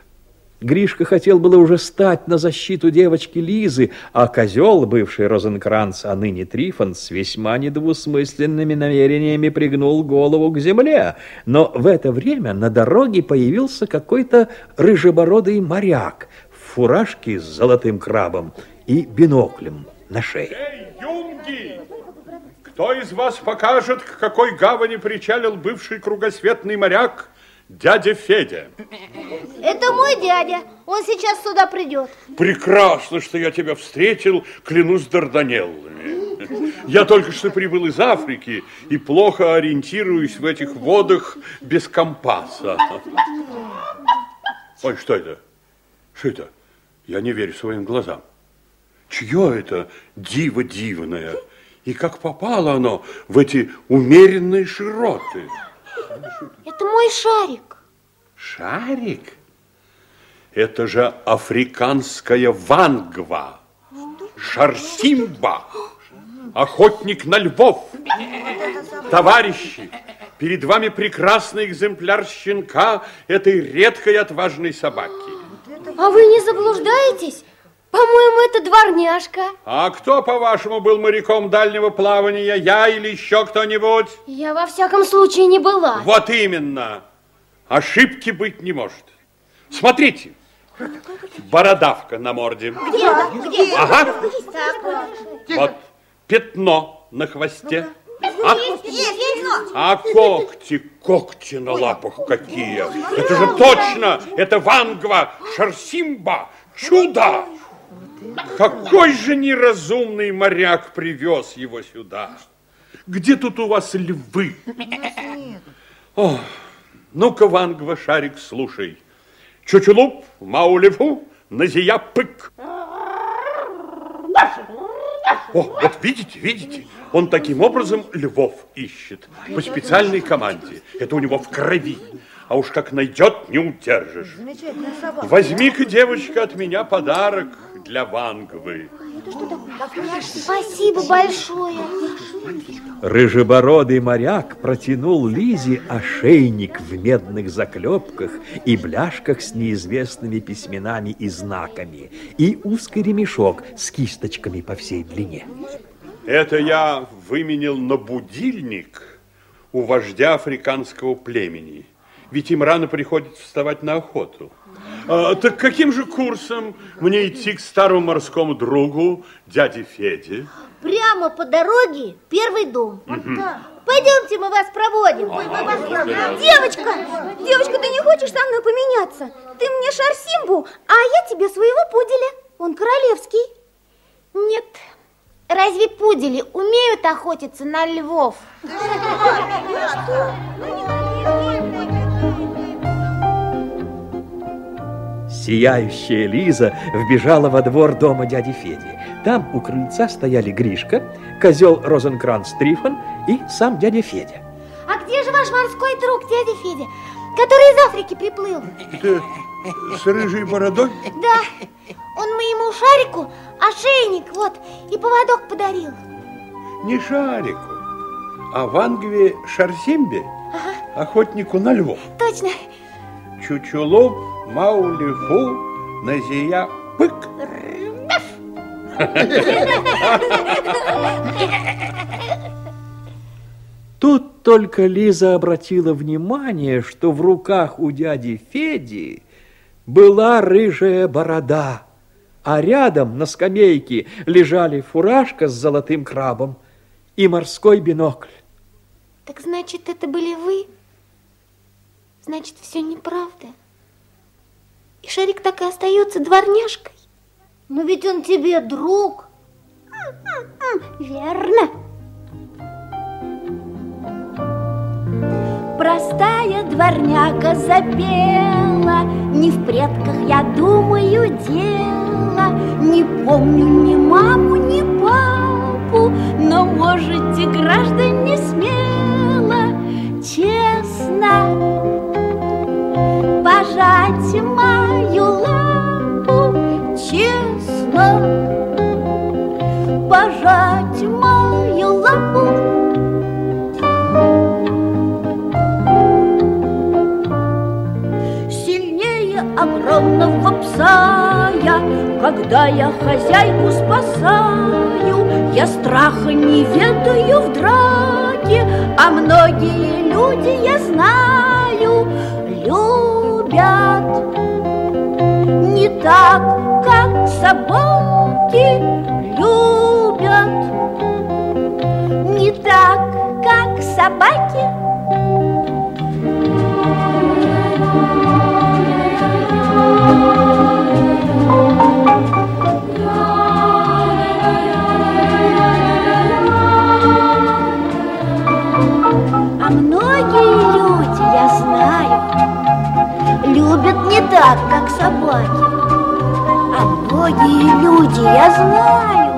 Гришка хотел было уже стать на защиту девочки Лизы, а козел, бывший Розенкранц, а ныне Трифон, с весьма недвусмысленными намерениями пригнул голову к земле. Но в это время на дороге появился какой-то рыжебородый моряк в фуражке с золотым крабом и биноклем на шее. Юнги! Кто из вас покажет, к какой гавани причалил бывший кругосветный моряк дядя Федя? Это мой дядя. Он сейчас сюда придет. Прекрасно, что я тебя встретил, клянусь Дарданеллами. Я только что прибыл из Африки и плохо ориентируюсь в этих водах без компаса. Ой, что это? Что это? Я не верю своим глазам. Чье это диво дивное? И как попало оно в эти умеренные широты? Это мой шарик. Шарик? Это же африканская вангва. Шарсимба. Охотник на львов. Товарищи, перед вами прекрасный экземпляр щенка этой редкой отважной собаки. А вы не заблуждаетесь? По-моему, это дворняжка. А кто, по-вашему, был моряком дальнего плавания? Я или еще кто-нибудь? Я во всяком случае не была. Вот именно. Ошибки быть не может. Смотрите. Бородавка на морде. Где? Где? Ага. Вот пятно на хвосте. А, а когти, когти на лапах какие. Это же точно, это Вангва, Шарсимба, чудо. Какой же неразумный моряк привез его сюда? Где тут у вас львы? О, ну-ка, Вангва, Шарик, слушай. Чучулуп, Маулеву, Назия Пык. О, вот видите, видите, он таким образом львов ищет по специальной команде. Это у него в крови. А уж как найдет, не удержишь. Возьми-ка, девочка, от меня подарок для Вангвы. Спасибо большое. Рыжебородый моряк протянул Лизе ошейник в медных заклепках и бляшках с неизвестными письменами и знаками, и узкий ремешок с кисточками по всей длине. Это я выменил на будильник у вождя африканского племени. Ведь им рано приходится вставать на охоту. А, так каким же курсом мне идти к старому морскому другу, дяде Феде? Прямо по дороге первый дом. Пойдемте, мы вас проводим. проводим. Девочка, девочка, ты не хочешь со мной поменяться? Ты мне Шарсимбу, а я тебе своего пуделя. Он королевский. Нет. Разве пудели умеют охотиться на львов? Сияющая Лиза вбежала во двор дома дяди Феди. Там у крыльца стояли Гришка, козел Розенкранц Трифон и сам дядя Федя. А где же ваш морской друг, дядя Федя, который из Африки приплыл? Ты с рыжей бородой? Да, он моему шарику ошейник, вот, и поводок подарил. Не шарику, а Вангве Шарсимбе, охотнику на львов. Точно. Чучулуп, Маулифу, Назия, Пык. Тут только Лиза обратила внимание, что в руках у дяди Феди была рыжая борода, а рядом на скамейке лежали фуражка с золотым крабом и морской бинокль. Так значит, это были вы? Значит, все неправда. И шарик так и остается дворняжкой. Но ведь он тебе друг. Верно. Простая дворняга запела, Не в предках, я думаю, дело. Не помню ни маму, ни папу, Но можете, граждане, смело, честно Пожать мою лапу, честно. Пожать мою лапу Сильнее огромного пса я, Когда я хозяйку спасаю, Я страха не ведаю в драке, А многие люди, я знаю, любят не так, как собаки любят. Не так, как собаки. А так, как собаки. А многие люди, я знаю,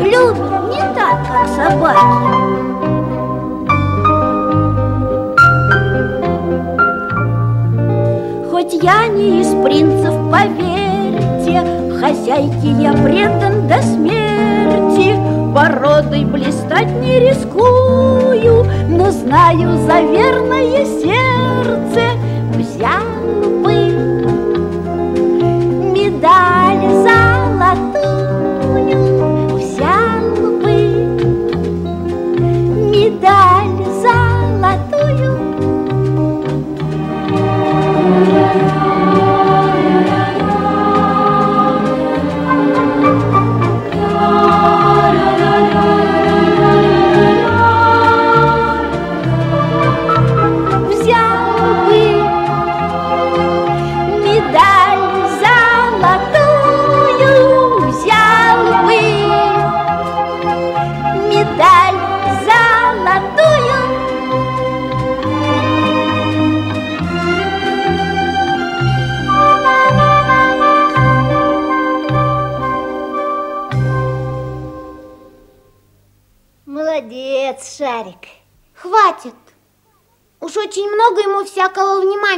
любят не так, как собаки. Хоть я не из принцев, поверьте, Хозяйке я предан до смерти, Породой блистать не рискую, Но знаю за верное сердце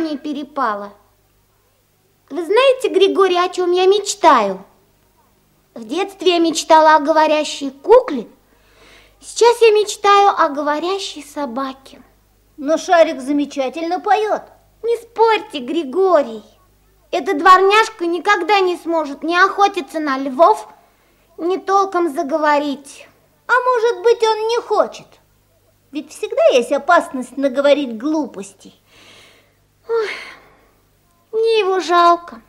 внимания перепало. Вы знаете, Григорий, о чем я мечтаю? В детстве я мечтала о говорящей кукле. Сейчас я мечтаю о говорящей собаке. Но Шарик замечательно поет. Не спорьте, Григорий. Эта дворняжка никогда не сможет ни охотиться на львов, ни толком заговорить. А может быть, он не хочет? Ведь всегда есть опасность наговорить глупостей. Мне его жалко.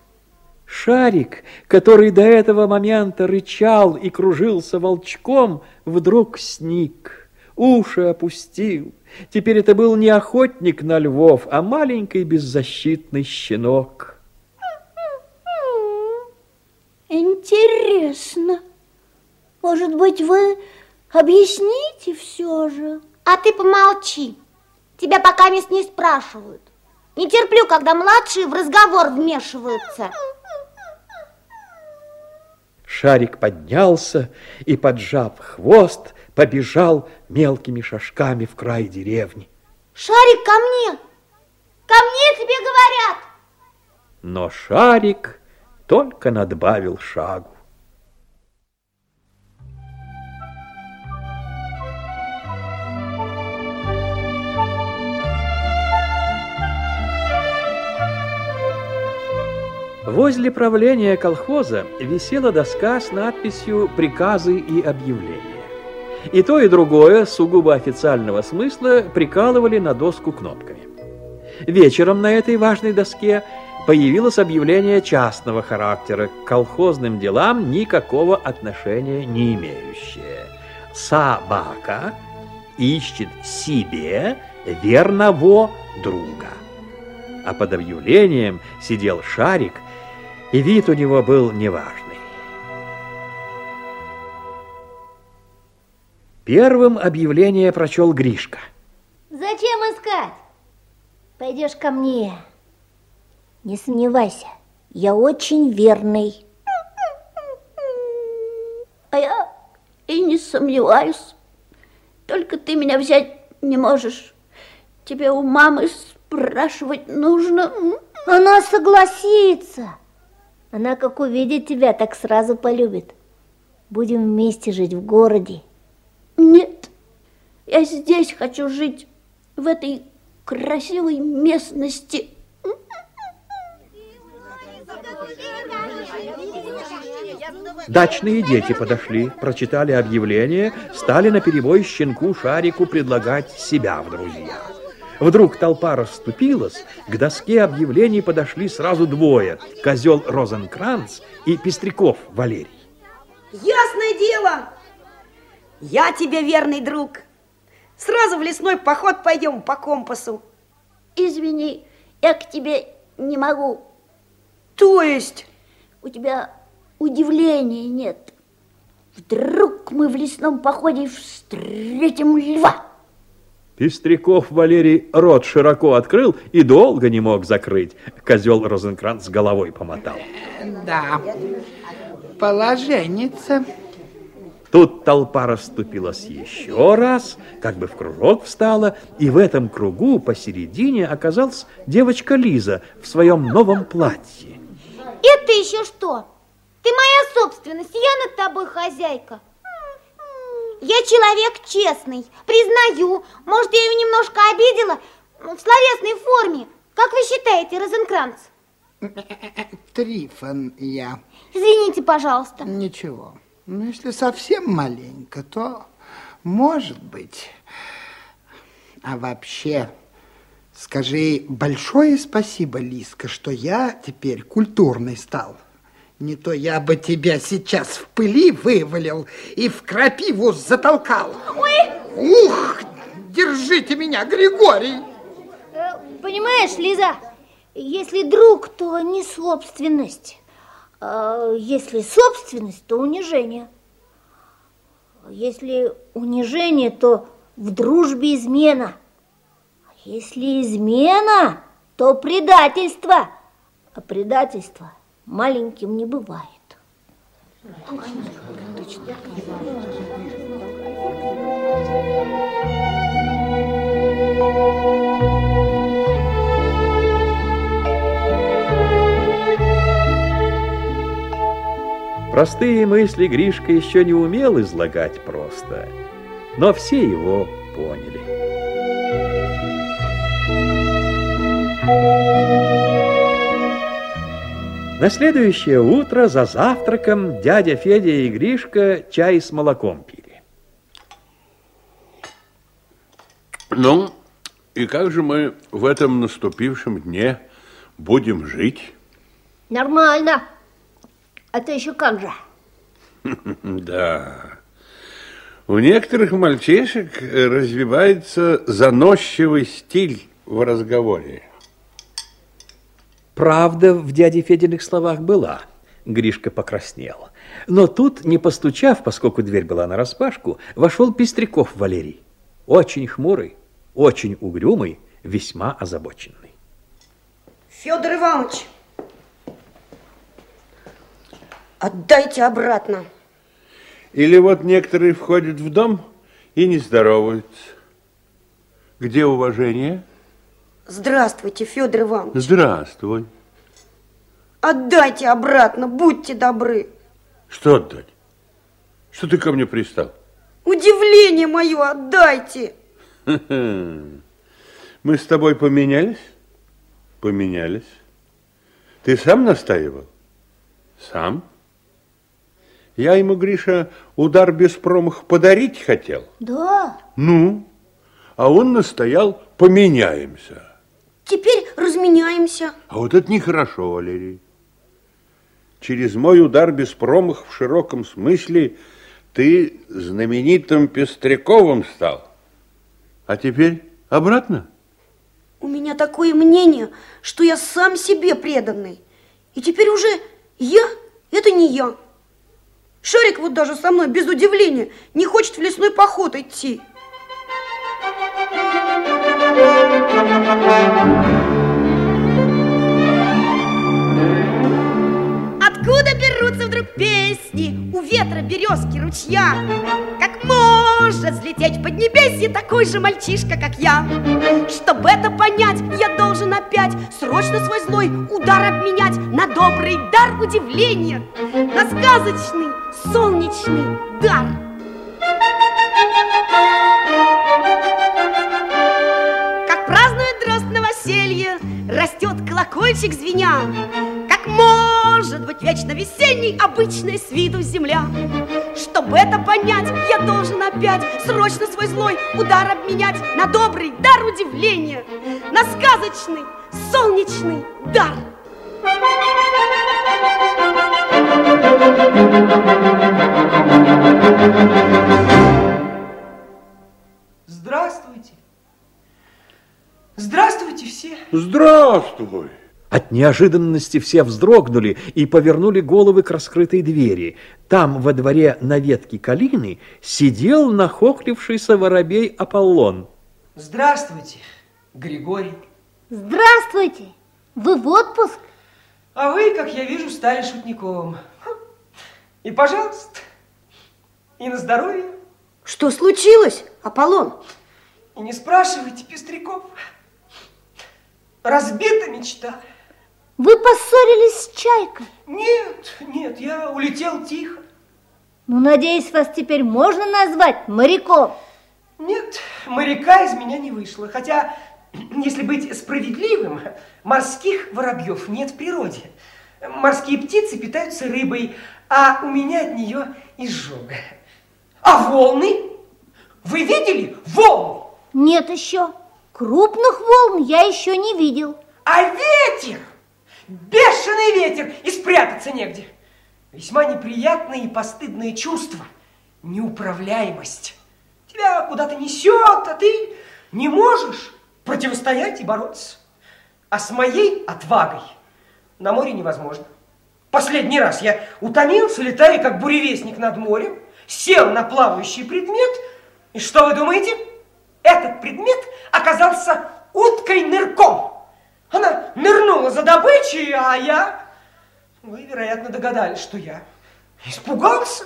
Шарик, который до этого момента рычал и кружился волчком, вдруг сник, уши опустил. Теперь это был не охотник на львов, а маленький беззащитный щенок. Интересно. Может быть, вы объясните все же? А ты помолчи. Тебя пока мест не спрашивают. Не терплю, когда младшие в разговор вмешиваются. Шарик поднялся и, поджав хвост, побежал мелкими шажками в край деревни. Шарик, ко мне! Ко мне тебе говорят! Но Шарик только надбавил шагу. Возле правления колхоза висела доска с надписью «Приказы и объявления». И то, и другое сугубо официального смысла прикалывали на доску кнопками. Вечером на этой важной доске появилось объявление частного характера, к колхозным делам никакого отношения не имеющее. Собака ищет себе верного друга. А под объявлением сидел шарик, и вид у него был неважный. Первым объявление прочел Гришка. Зачем искать? Пойдешь ко мне. Не сомневайся, я очень верный. А я и не сомневаюсь. Только ты меня взять не можешь. Тебе у мамы спрашивать нужно. Она согласится. Она как увидит тебя, так сразу полюбит. Будем вместе жить в городе. Нет, я здесь хочу жить, в этой красивой местности. Дачные дети подошли, прочитали объявление, стали на перебой щенку Шарику предлагать себя в друзья. Вдруг толпа расступилась, к доске объявлений подошли сразу двое. Козел Розенкранц и Пестряков Валерий. Ясное дело! Я тебе верный друг. Сразу в лесной поход пойдем по компасу. Извини, я к тебе не могу. То есть? У тебя удивления нет. Вдруг мы в лесном походе встретим льва. Пестряков Валерий рот широко открыл и долго не мог закрыть. Козел Розенкранц головой помотал. Да, положенница. Тут толпа расступилась еще раз, как бы в кружок встала, и в этом кругу посередине оказалась девочка Лиза в своем новом платье. Это еще что? Ты моя собственность, я над тобой хозяйка. Я человек честный, признаю. Может, я ее немножко обидела в словесной форме. Как вы считаете, Розенкранц? Трифон я. Извините, пожалуйста. Ничего. Ну, если совсем маленько, то может быть. А вообще, скажи большое спасибо, Лиска, что я теперь культурный стал. Не то я бы тебя сейчас в пыли вывалил и в крапиву затолкал. Ой! Ух, держите меня, Григорий! Э, понимаешь, Лиза, если друг, то не собственность. А если собственность, то унижение. Если унижение, то в дружбе измена. А если измена, то предательство. А предательство маленьким не бывает. Простые мысли Гришка еще не умел излагать просто, но все его поняли. На следующее утро за завтраком дядя Федя и Гришка чай с молоком пили. Ну, и как же мы в этом наступившем дне будем жить? Нормально. А ты еще как же? Да. У некоторых мальчишек развивается заносчивый стиль в разговоре. Правда в дяде Фединых словах была. Гришка покраснел. Но тут, не постучав, поскольку дверь была нараспашку, вошел Пестряков Валерий. Очень хмурый, очень угрюмый, весьма озабоченный. Федор Иванович, отдайте обратно. Или вот некоторые входят в дом и не здороваются. Где уважение? Здравствуйте, Федор Иванович. Здравствуй. Отдайте обратно, будьте добры. Что отдать? Что ты ко мне пристал? Удивление мое отдайте. Мы с тобой поменялись? Поменялись. Ты сам настаивал? Сам? Я ему, Гриша, удар без промаха подарить хотел. Да. Ну, а он настоял, поменяемся. Теперь разменяемся. А вот это нехорошо, Валерий. Через мой удар без промах в широком смысле ты знаменитым Пестряковым стал. А теперь обратно? У меня такое мнение, что я сам себе преданный. И теперь уже я – это не я. Шарик вот даже со мной без удивления не хочет в лесной поход идти. Откуда берутся вдруг песни у ветра березки ручья? Как может взлететь в поднебесье такой же мальчишка, как я? Чтобы это понять, я должен опять срочно свой злой удар обменять на добрый дар удивления, на сказочный солнечный дар. Колокольчик звеня, как может быть вечно весенней, обычной с виду земля. Чтобы это понять, я должен опять срочно свой злой удар обменять на добрый дар удивления, на сказочный солнечный дар. Здравствуйте. Здравствуйте все. Здравствуй. От неожиданности все вздрогнули и повернули головы к раскрытой двери. Там, во дворе на ветке калины, сидел нахохлившийся воробей Аполлон. Здравствуйте, Григорий. Здравствуйте. Вы в отпуск? А вы, как я вижу, стали шутником. И, пожалуйста, и на здоровье. Что случилось, Аполлон? И не спрашивайте, Пестряков. Разбита мечта. Вы поссорились с Чайкой? Нет, нет, я улетел тихо. Ну, надеюсь, вас теперь можно назвать моряком? Нет, моряка из меня не вышло. Хотя, если быть справедливым, морских воробьев нет в природе. Морские птицы питаются рыбой, а у меня от нее изжога. А волны? Вы видели волны? Нет еще. Крупных волн я еще не видел. А ветер? Бешеный ветер, и спрятаться негде. Весьма неприятное и постыдное чувство. Неуправляемость. Тебя куда-то несет, а ты не можешь противостоять и бороться. А с моей отвагой на море невозможно. Последний раз я утомился, летая как буревестник над морем, сел на плавающий предмет, и что вы думаете? Этот предмет оказался уткой-нырком. Она нырнула за добычей, а я... Вы, вероятно, догадались, что я испугался.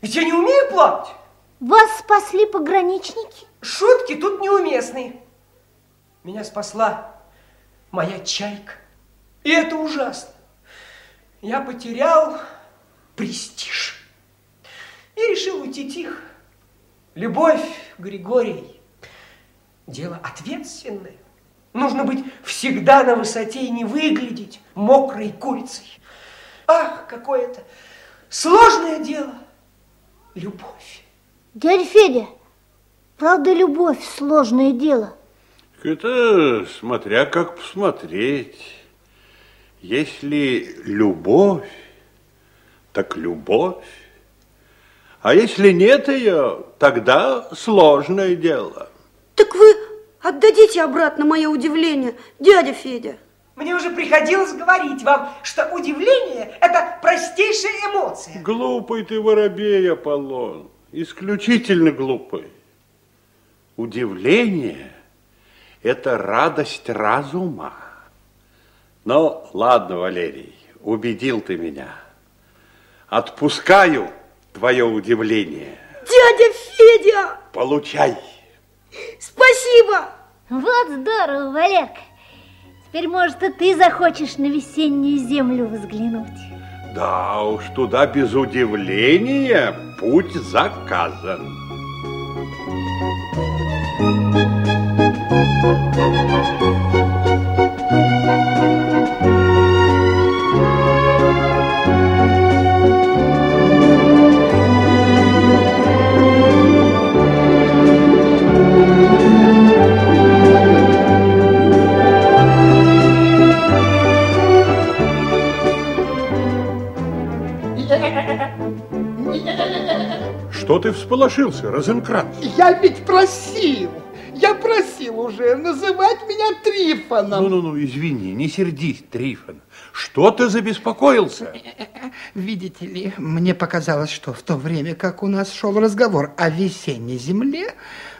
Ведь я не умею плавать. Вас спасли пограничники? Шутки тут неуместные. Меня спасла моя чайка. И это ужасно. Я потерял престиж. И решил уйти тихо. Любовь, Григорий, дело ответственное. Нужно быть всегда на высоте и не выглядеть мокрой курицей. Ах, какое это сложное дело. Любовь. Дядя Федя, правда любовь сложное дело? Это смотря как посмотреть. Если любовь, так любовь. А если нет ее, тогда сложное дело. Так вы отдадите обратно мое удивление, дядя Федя. Мне уже приходилось говорить вам, что удивление – это простейшая эмоция. Глупый ты воробей, Аполлон. Исключительно глупый. Удивление – это радость разума. Ну, ладно, Валерий, убедил ты меня. Отпускаю твое удивление. Дядя Федя! Получай. Спасибо! Вот здорово, Валерка. Теперь, может, и ты захочешь на весеннюю землю взглянуть. Да уж, туда без удивления путь заказан. Что ты всполошился, Розенкранц? Я ведь просил, я просил уже называть меня Трифоном. Ну-ну-ну, извини, не сердись, Трифон. Что ты забеспокоился? Видите ли, мне показалось, что в то время, как у нас шел разговор о весенней земле,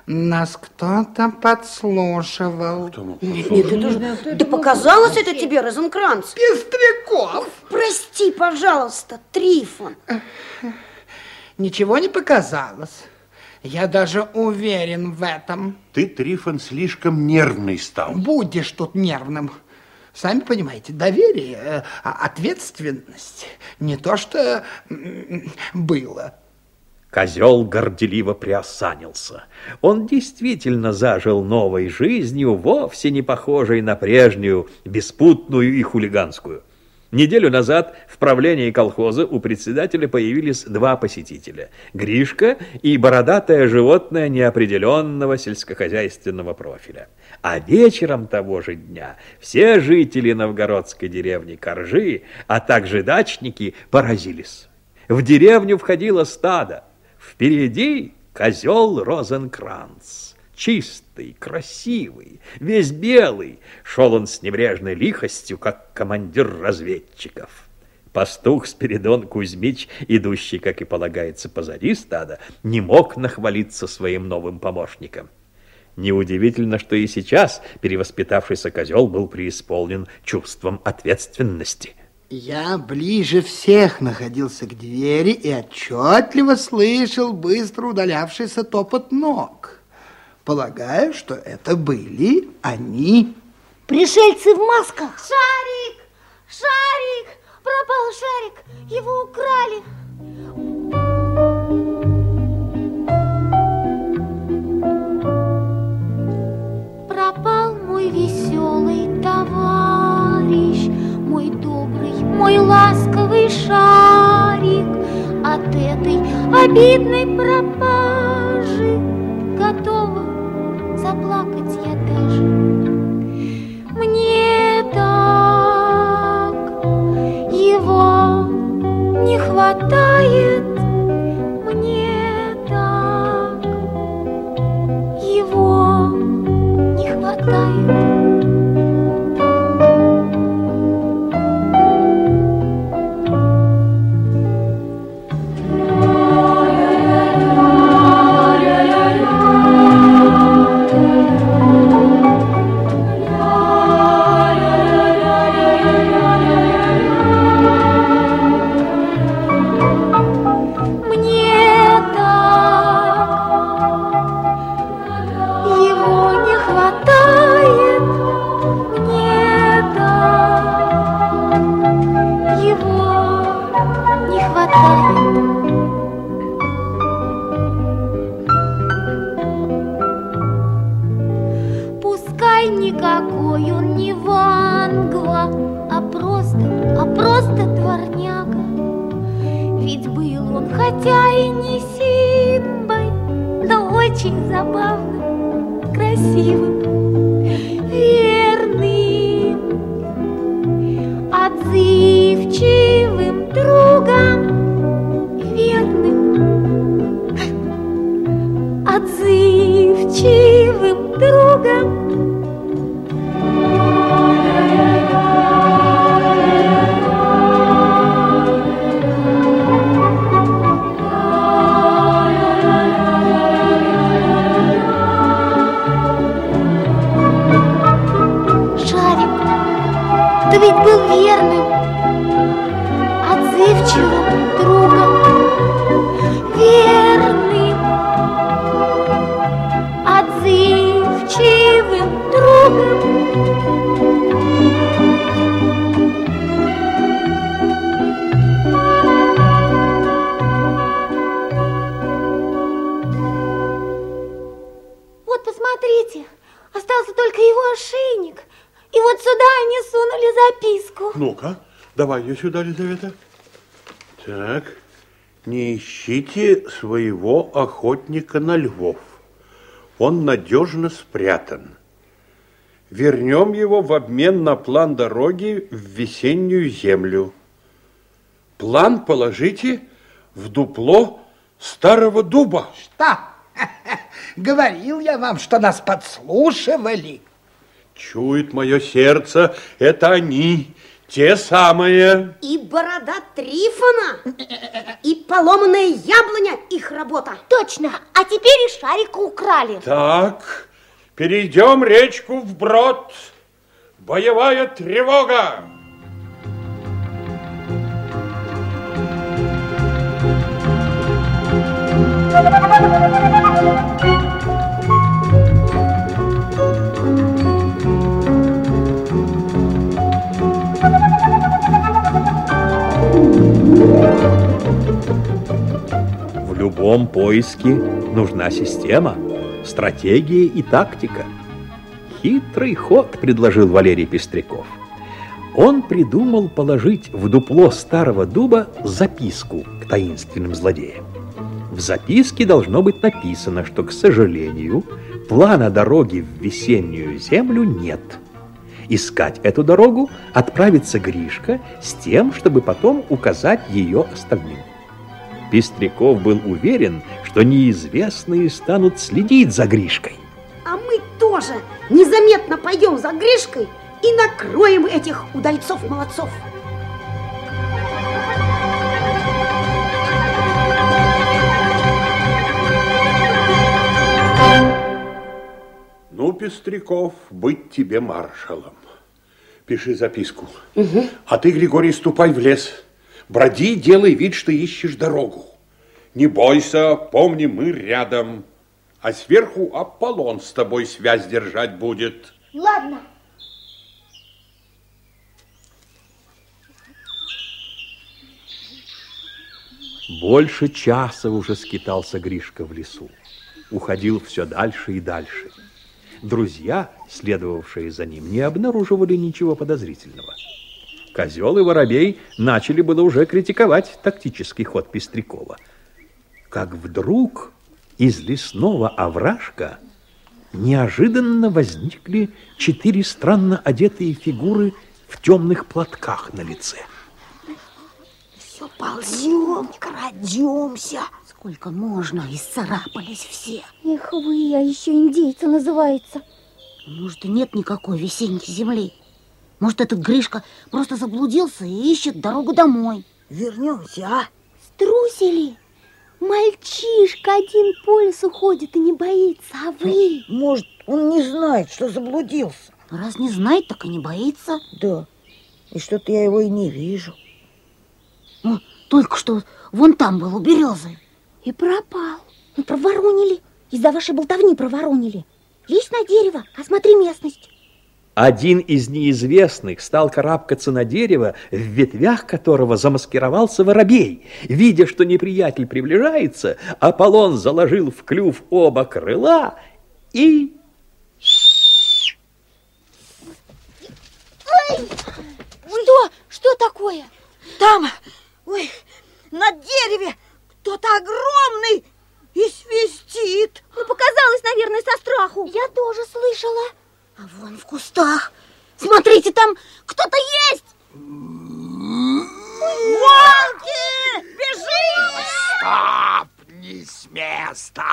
нас кто-то подслушивал. Нет, нет, это же... Да показалось это тебе, Розенкранц? Пестряков! Прости, пожалуйста, Трифон. Ничего не показалось. Я даже уверен в этом. Ты, Трифон, слишком нервный стал. Будешь тут нервным. Сами понимаете, доверие, э, а ответственность не то, что было. Козел горделиво приосанился. Он действительно зажил новой жизнью, вовсе не похожей на прежнюю, беспутную и хулиганскую. Неделю назад в правлении колхоза у председателя появились два посетителя. Гришка и бородатое животное неопределенного сельскохозяйственного профиля. А вечером того же дня все жители новгородской деревни Коржи, а также дачники поразились. В деревню входило стадо. Впереди козел Розенкранц чистый, красивый, весь белый. Шел он с небрежной лихостью, как командир разведчиков. Пастух Спиридон Кузьмич, идущий, как и полагается, позади стада, не мог нахвалиться своим новым помощником. Неудивительно, что и сейчас перевоспитавшийся козел был преисполнен чувством ответственности. Я ближе всех находился к двери и отчетливо слышал быстро удалявшийся топот ног. Полагаю, что это были они. Пришельцы в масках. Шарик! Шарик! Пропал шарик! Его украли! Пропал мой веселый товарищ, мой добрый, мой ласковый шарик. От этой обидной пропажи готова заплакать я даже. Мне так его не хватает, давай ее сюда, Лизавета. Так, не ищите своего охотника на львов. Он надежно спрятан. Вернем его в обмен на план дороги в весеннюю землю. План положите в дупло старого дуба. Что? Говорил я вам, что нас подслушивали. Чует мое сердце, это они, те самые. И борода Трифона, и поломанная яблоня их работа. Точно, а теперь и шарика украли. Так, перейдем речку вброд. Боевая тревога. В любом поиске нужна система, стратегия и тактика. Хитрый ход предложил Валерий Пестряков. он придумал положить в дупло старого дуба записку к таинственным злодеям. В записке должно быть написано, что, к сожалению, плана дороги в весеннюю землю нет. Искать эту дорогу отправится Гришка с тем, чтобы потом указать ее остальным. Пестряков был уверен, что неизвестные станут следить за Гришкой. А мы тоже незаметно пойдем за Гришкой и накроем этих удальцов-молодцов. Ну, Пестряков, быть тебе маршалом. Пиши записку. А ты, Григорий, ступай в лес. Броди, делай вид, что ищешь дорогу. Не бойся, помни, мы рядом. А сверху Аполлон с тобой связь держать будет. Ладно. Больше часа уже скитался Гришка в лесу. Уходил все дальше и дальше. Друзья, следовавшие за ним, не обнаруживали ничего подозрительного. Козел и Воробей начали было уже критиковать тактический ход Пестрякова. Как вдруг из лесного овражка неожиданно возникли четыре странно одетые фигуры в темных платках на лице. Все ползем, крадемся. Сколько можно, исцарапались все. Эх вы, а еще индейцы называется. Может, и нет никакой весенней земли. Может, этот Гришка просто заблудился и ищет дорогу домой. Вернемся, а? Струсили. Мальчишка один по лесу ходит и не боится, а вы? Может, он не знает, что заблудился. Раз не знает, так и не боится. Да, и что-то я его и не вижу. О, только что вон там был у березы. И пропал. Ну, проворонили. Из-за вашей болтовни проворонили. Лезь на дерево, осмотри местность. Один из неизвестных стал карабкаться на дерево, в ветвях которого замаскировался воробей. Видя, что неприятель приближается, Аполлон заложил в клюв оба крыла и... Ой! Что? Что такое? Там, ой, на дереве кто-то огромный и свистит. Ну, показалось, наверное, со страху. Я тоже слышала. А вон в кустах. Смотрите, там кто-то есть. Волки! Бежим! Стопни с места!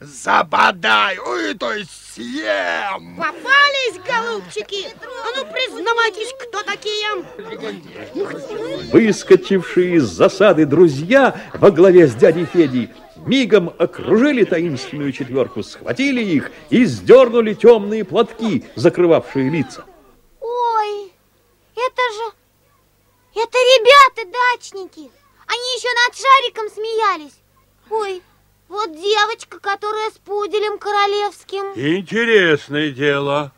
Забодай, ой, то есть съем! Попались, голубчики! А ну, признавайтесь, кто такие? Выскочившие из засады друзья во главе с дядей Федей мигом окружили таинственную четверку, схватили их и сдернули темные платки, закрывавшие лица. Ой, это же... Это ребята-дачники. Они еще над шариком смеялись. Ой, вот девочка, которая с пуделем королевским. Интересное дело.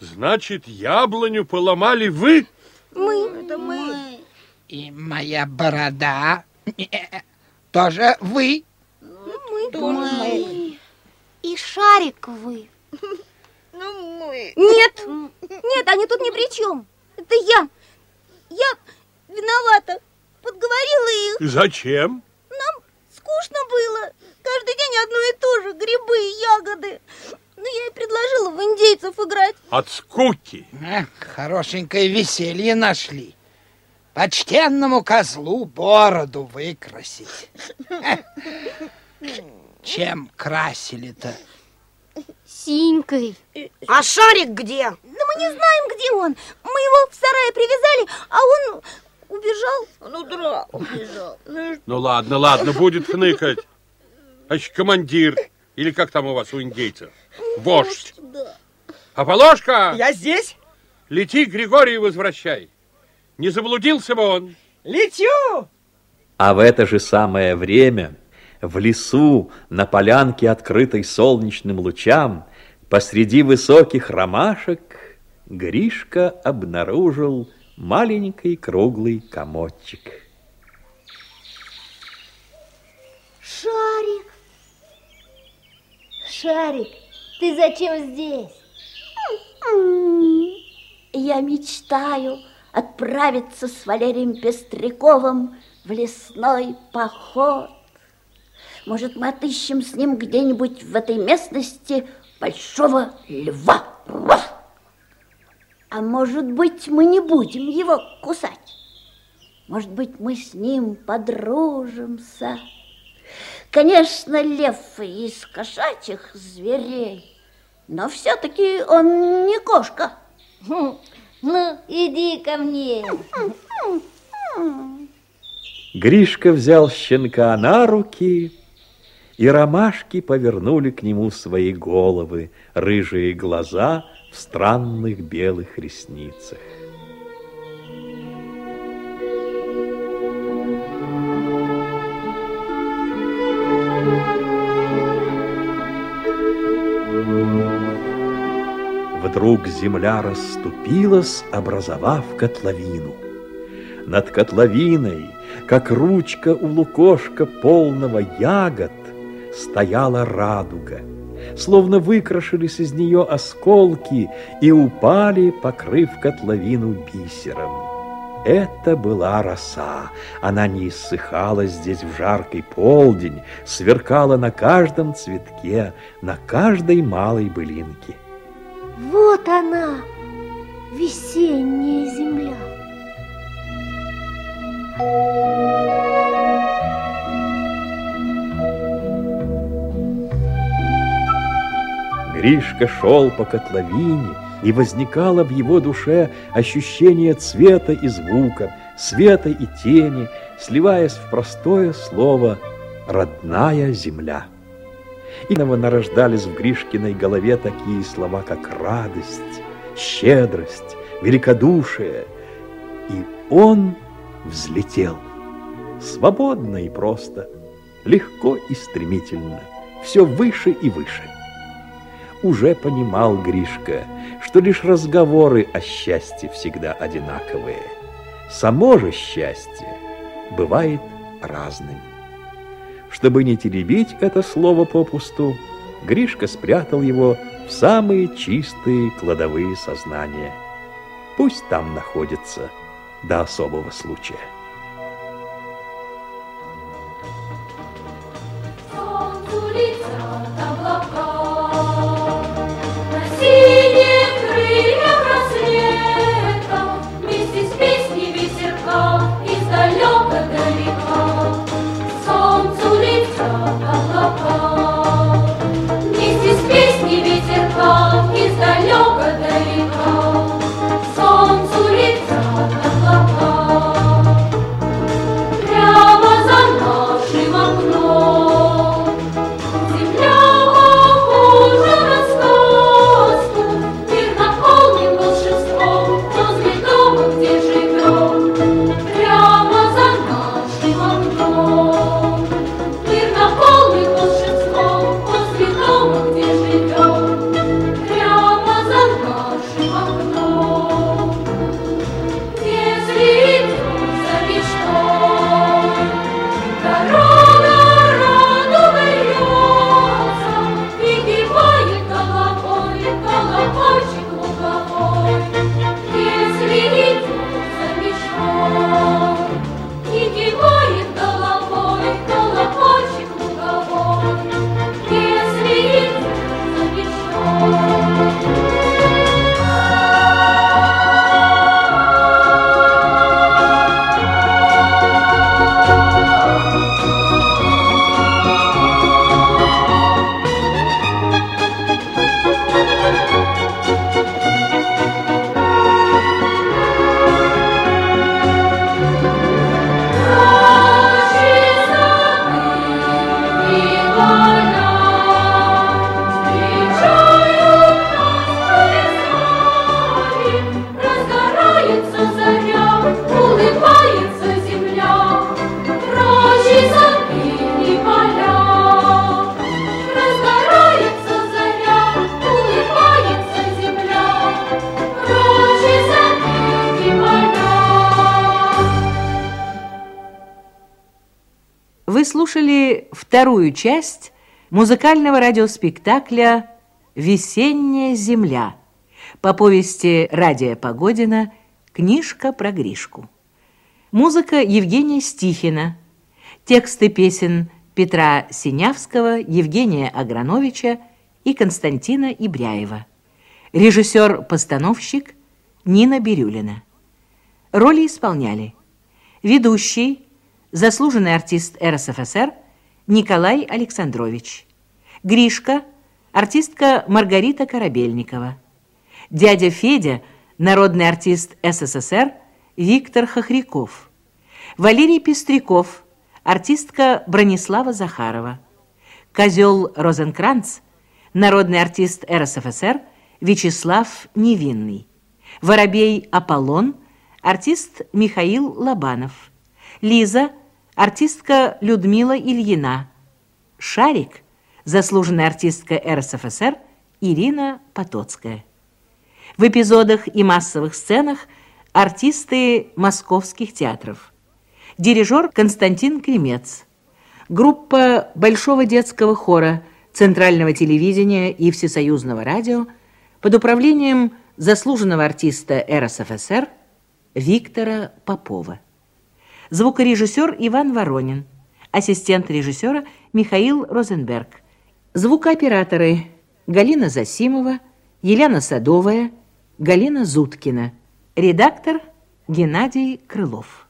Значит, яблоню поломали вы? Мы. Это мы. И моя борода тоже вы? Мы тоже. И шарик вы. Ну, мы. Нет, нет, они тут ни при чем. Это я. Я виновата. Подговорила их. Зачем? Нам скучно было. Каждый день одно и то же. Грибы и ягоды. Ну, я и предложила в индейцев играть. От скуки. Эх, хорошенькое веселье нашли. Почтенному козлу бороду выкрасить. Чем красили-то? Синькой. А шарик где? Но мы не знаем, где он. Мы его в сарае привязали, а он убежал. Ну, драл, убежал. Ну, Ну ладно, ладно, будет хныкать. Значит, командир, или как там у вас у индейцев? Вождь. да. Аполошка, Я здесь? лети к Григорию возвращай. Не заблудился бы он. Летю! А в это же самое время в лесу, на полянке, открытой солнечным лучам, посреди высоких ромашек, Гришка обнаружил маленький круглый комочек. Шарик. Шарик, ты зачем здесь? Я мечтаю отправиться с Валерием Пестряковым в лесной поход. Может, мы отыщем с ним где-нибудь в этой местности большого льва. А может быть, мы не будем его кусать? Может быть, мы с ним подружимся? Конечно, лев из кошачьих зверей, но все-таки он не кошка. Ну, иди ко мне. Гришка взял щенка на руки, и ромашки повернули к нему свои головы, рыжие глаза в странных белых ресницах. Вдруг земля расступилась, образовав котловину. Над котловиной, как ручка у лукошка полного ягод, стояла радуга. Словно выкрашились из нее осколки и упали, покрыв котловину бисером. Это была роса. Она не иссыхала здесь в жаркий полдень, сверкала на каждом цветке, на каждой малой былинке. Вот она, весенняя земля. Гришка шел по котловине, и возникало в его душе ощущение цвета и звука, света и тени, сливаясь в простое слово «родная земля». Иного нарождались в Гришкиной голове такие слова, как радость, щедрость, великодушие. И он взлетел. Свободно и просто, легко и стремительно, все выше и выше. Уже понимал Гришка, что лишь разговоры о счастье всегда одинаковые. Само же счастье бывает разным. Чтобы не теребить это слово попусту, Гришка спрятал его в самые чистые кладовые сознания. Пусть там находится до особого случая. Солнцу летят облака, вторую часть музыкального радиоспектакля «Весенняя земля». по повести Радия Погодина «Книжка про Гришку». Музыка Евгения Стихина. Тексты песен Петра Синявского, Евгения Аграновича и Константина Ибряева. Режиссер-постановщик Нина Бирюлина. Роли исполняли ведущий, заслуженный артист РСФСР Николай Александрович, Гришка, артистка Маргарита Корабельникова, дядя Федя, народный артист СССР Виктор Хохряков, Валерий Пестряков, артистка Бронислава Захарова, Козел Розенкранц, народный артист РСФСР Вячеслав Невинный, Воробей Аполлон, артист Михаил Лобанов, Лиза, артистка Людмила Ильина, Шарик, заслуженная артистка РСФСР Ирина Потоцкая. В эпизодах и массовых сценах артисты московских театров. Дирижер Константин Кремец. Группа Большого детского хора Центрального телевидения и Всесоюзного радио под управлением заслуженного артиста РСФСР Виктора Попова. Звукорежиссер Иван Воронин. Ассистент режиссера Михаил Розенберг. Звукооператоры Галина Засимова, Елена Садовая, Галина Зуткина. Редактор Геннадий Крылов.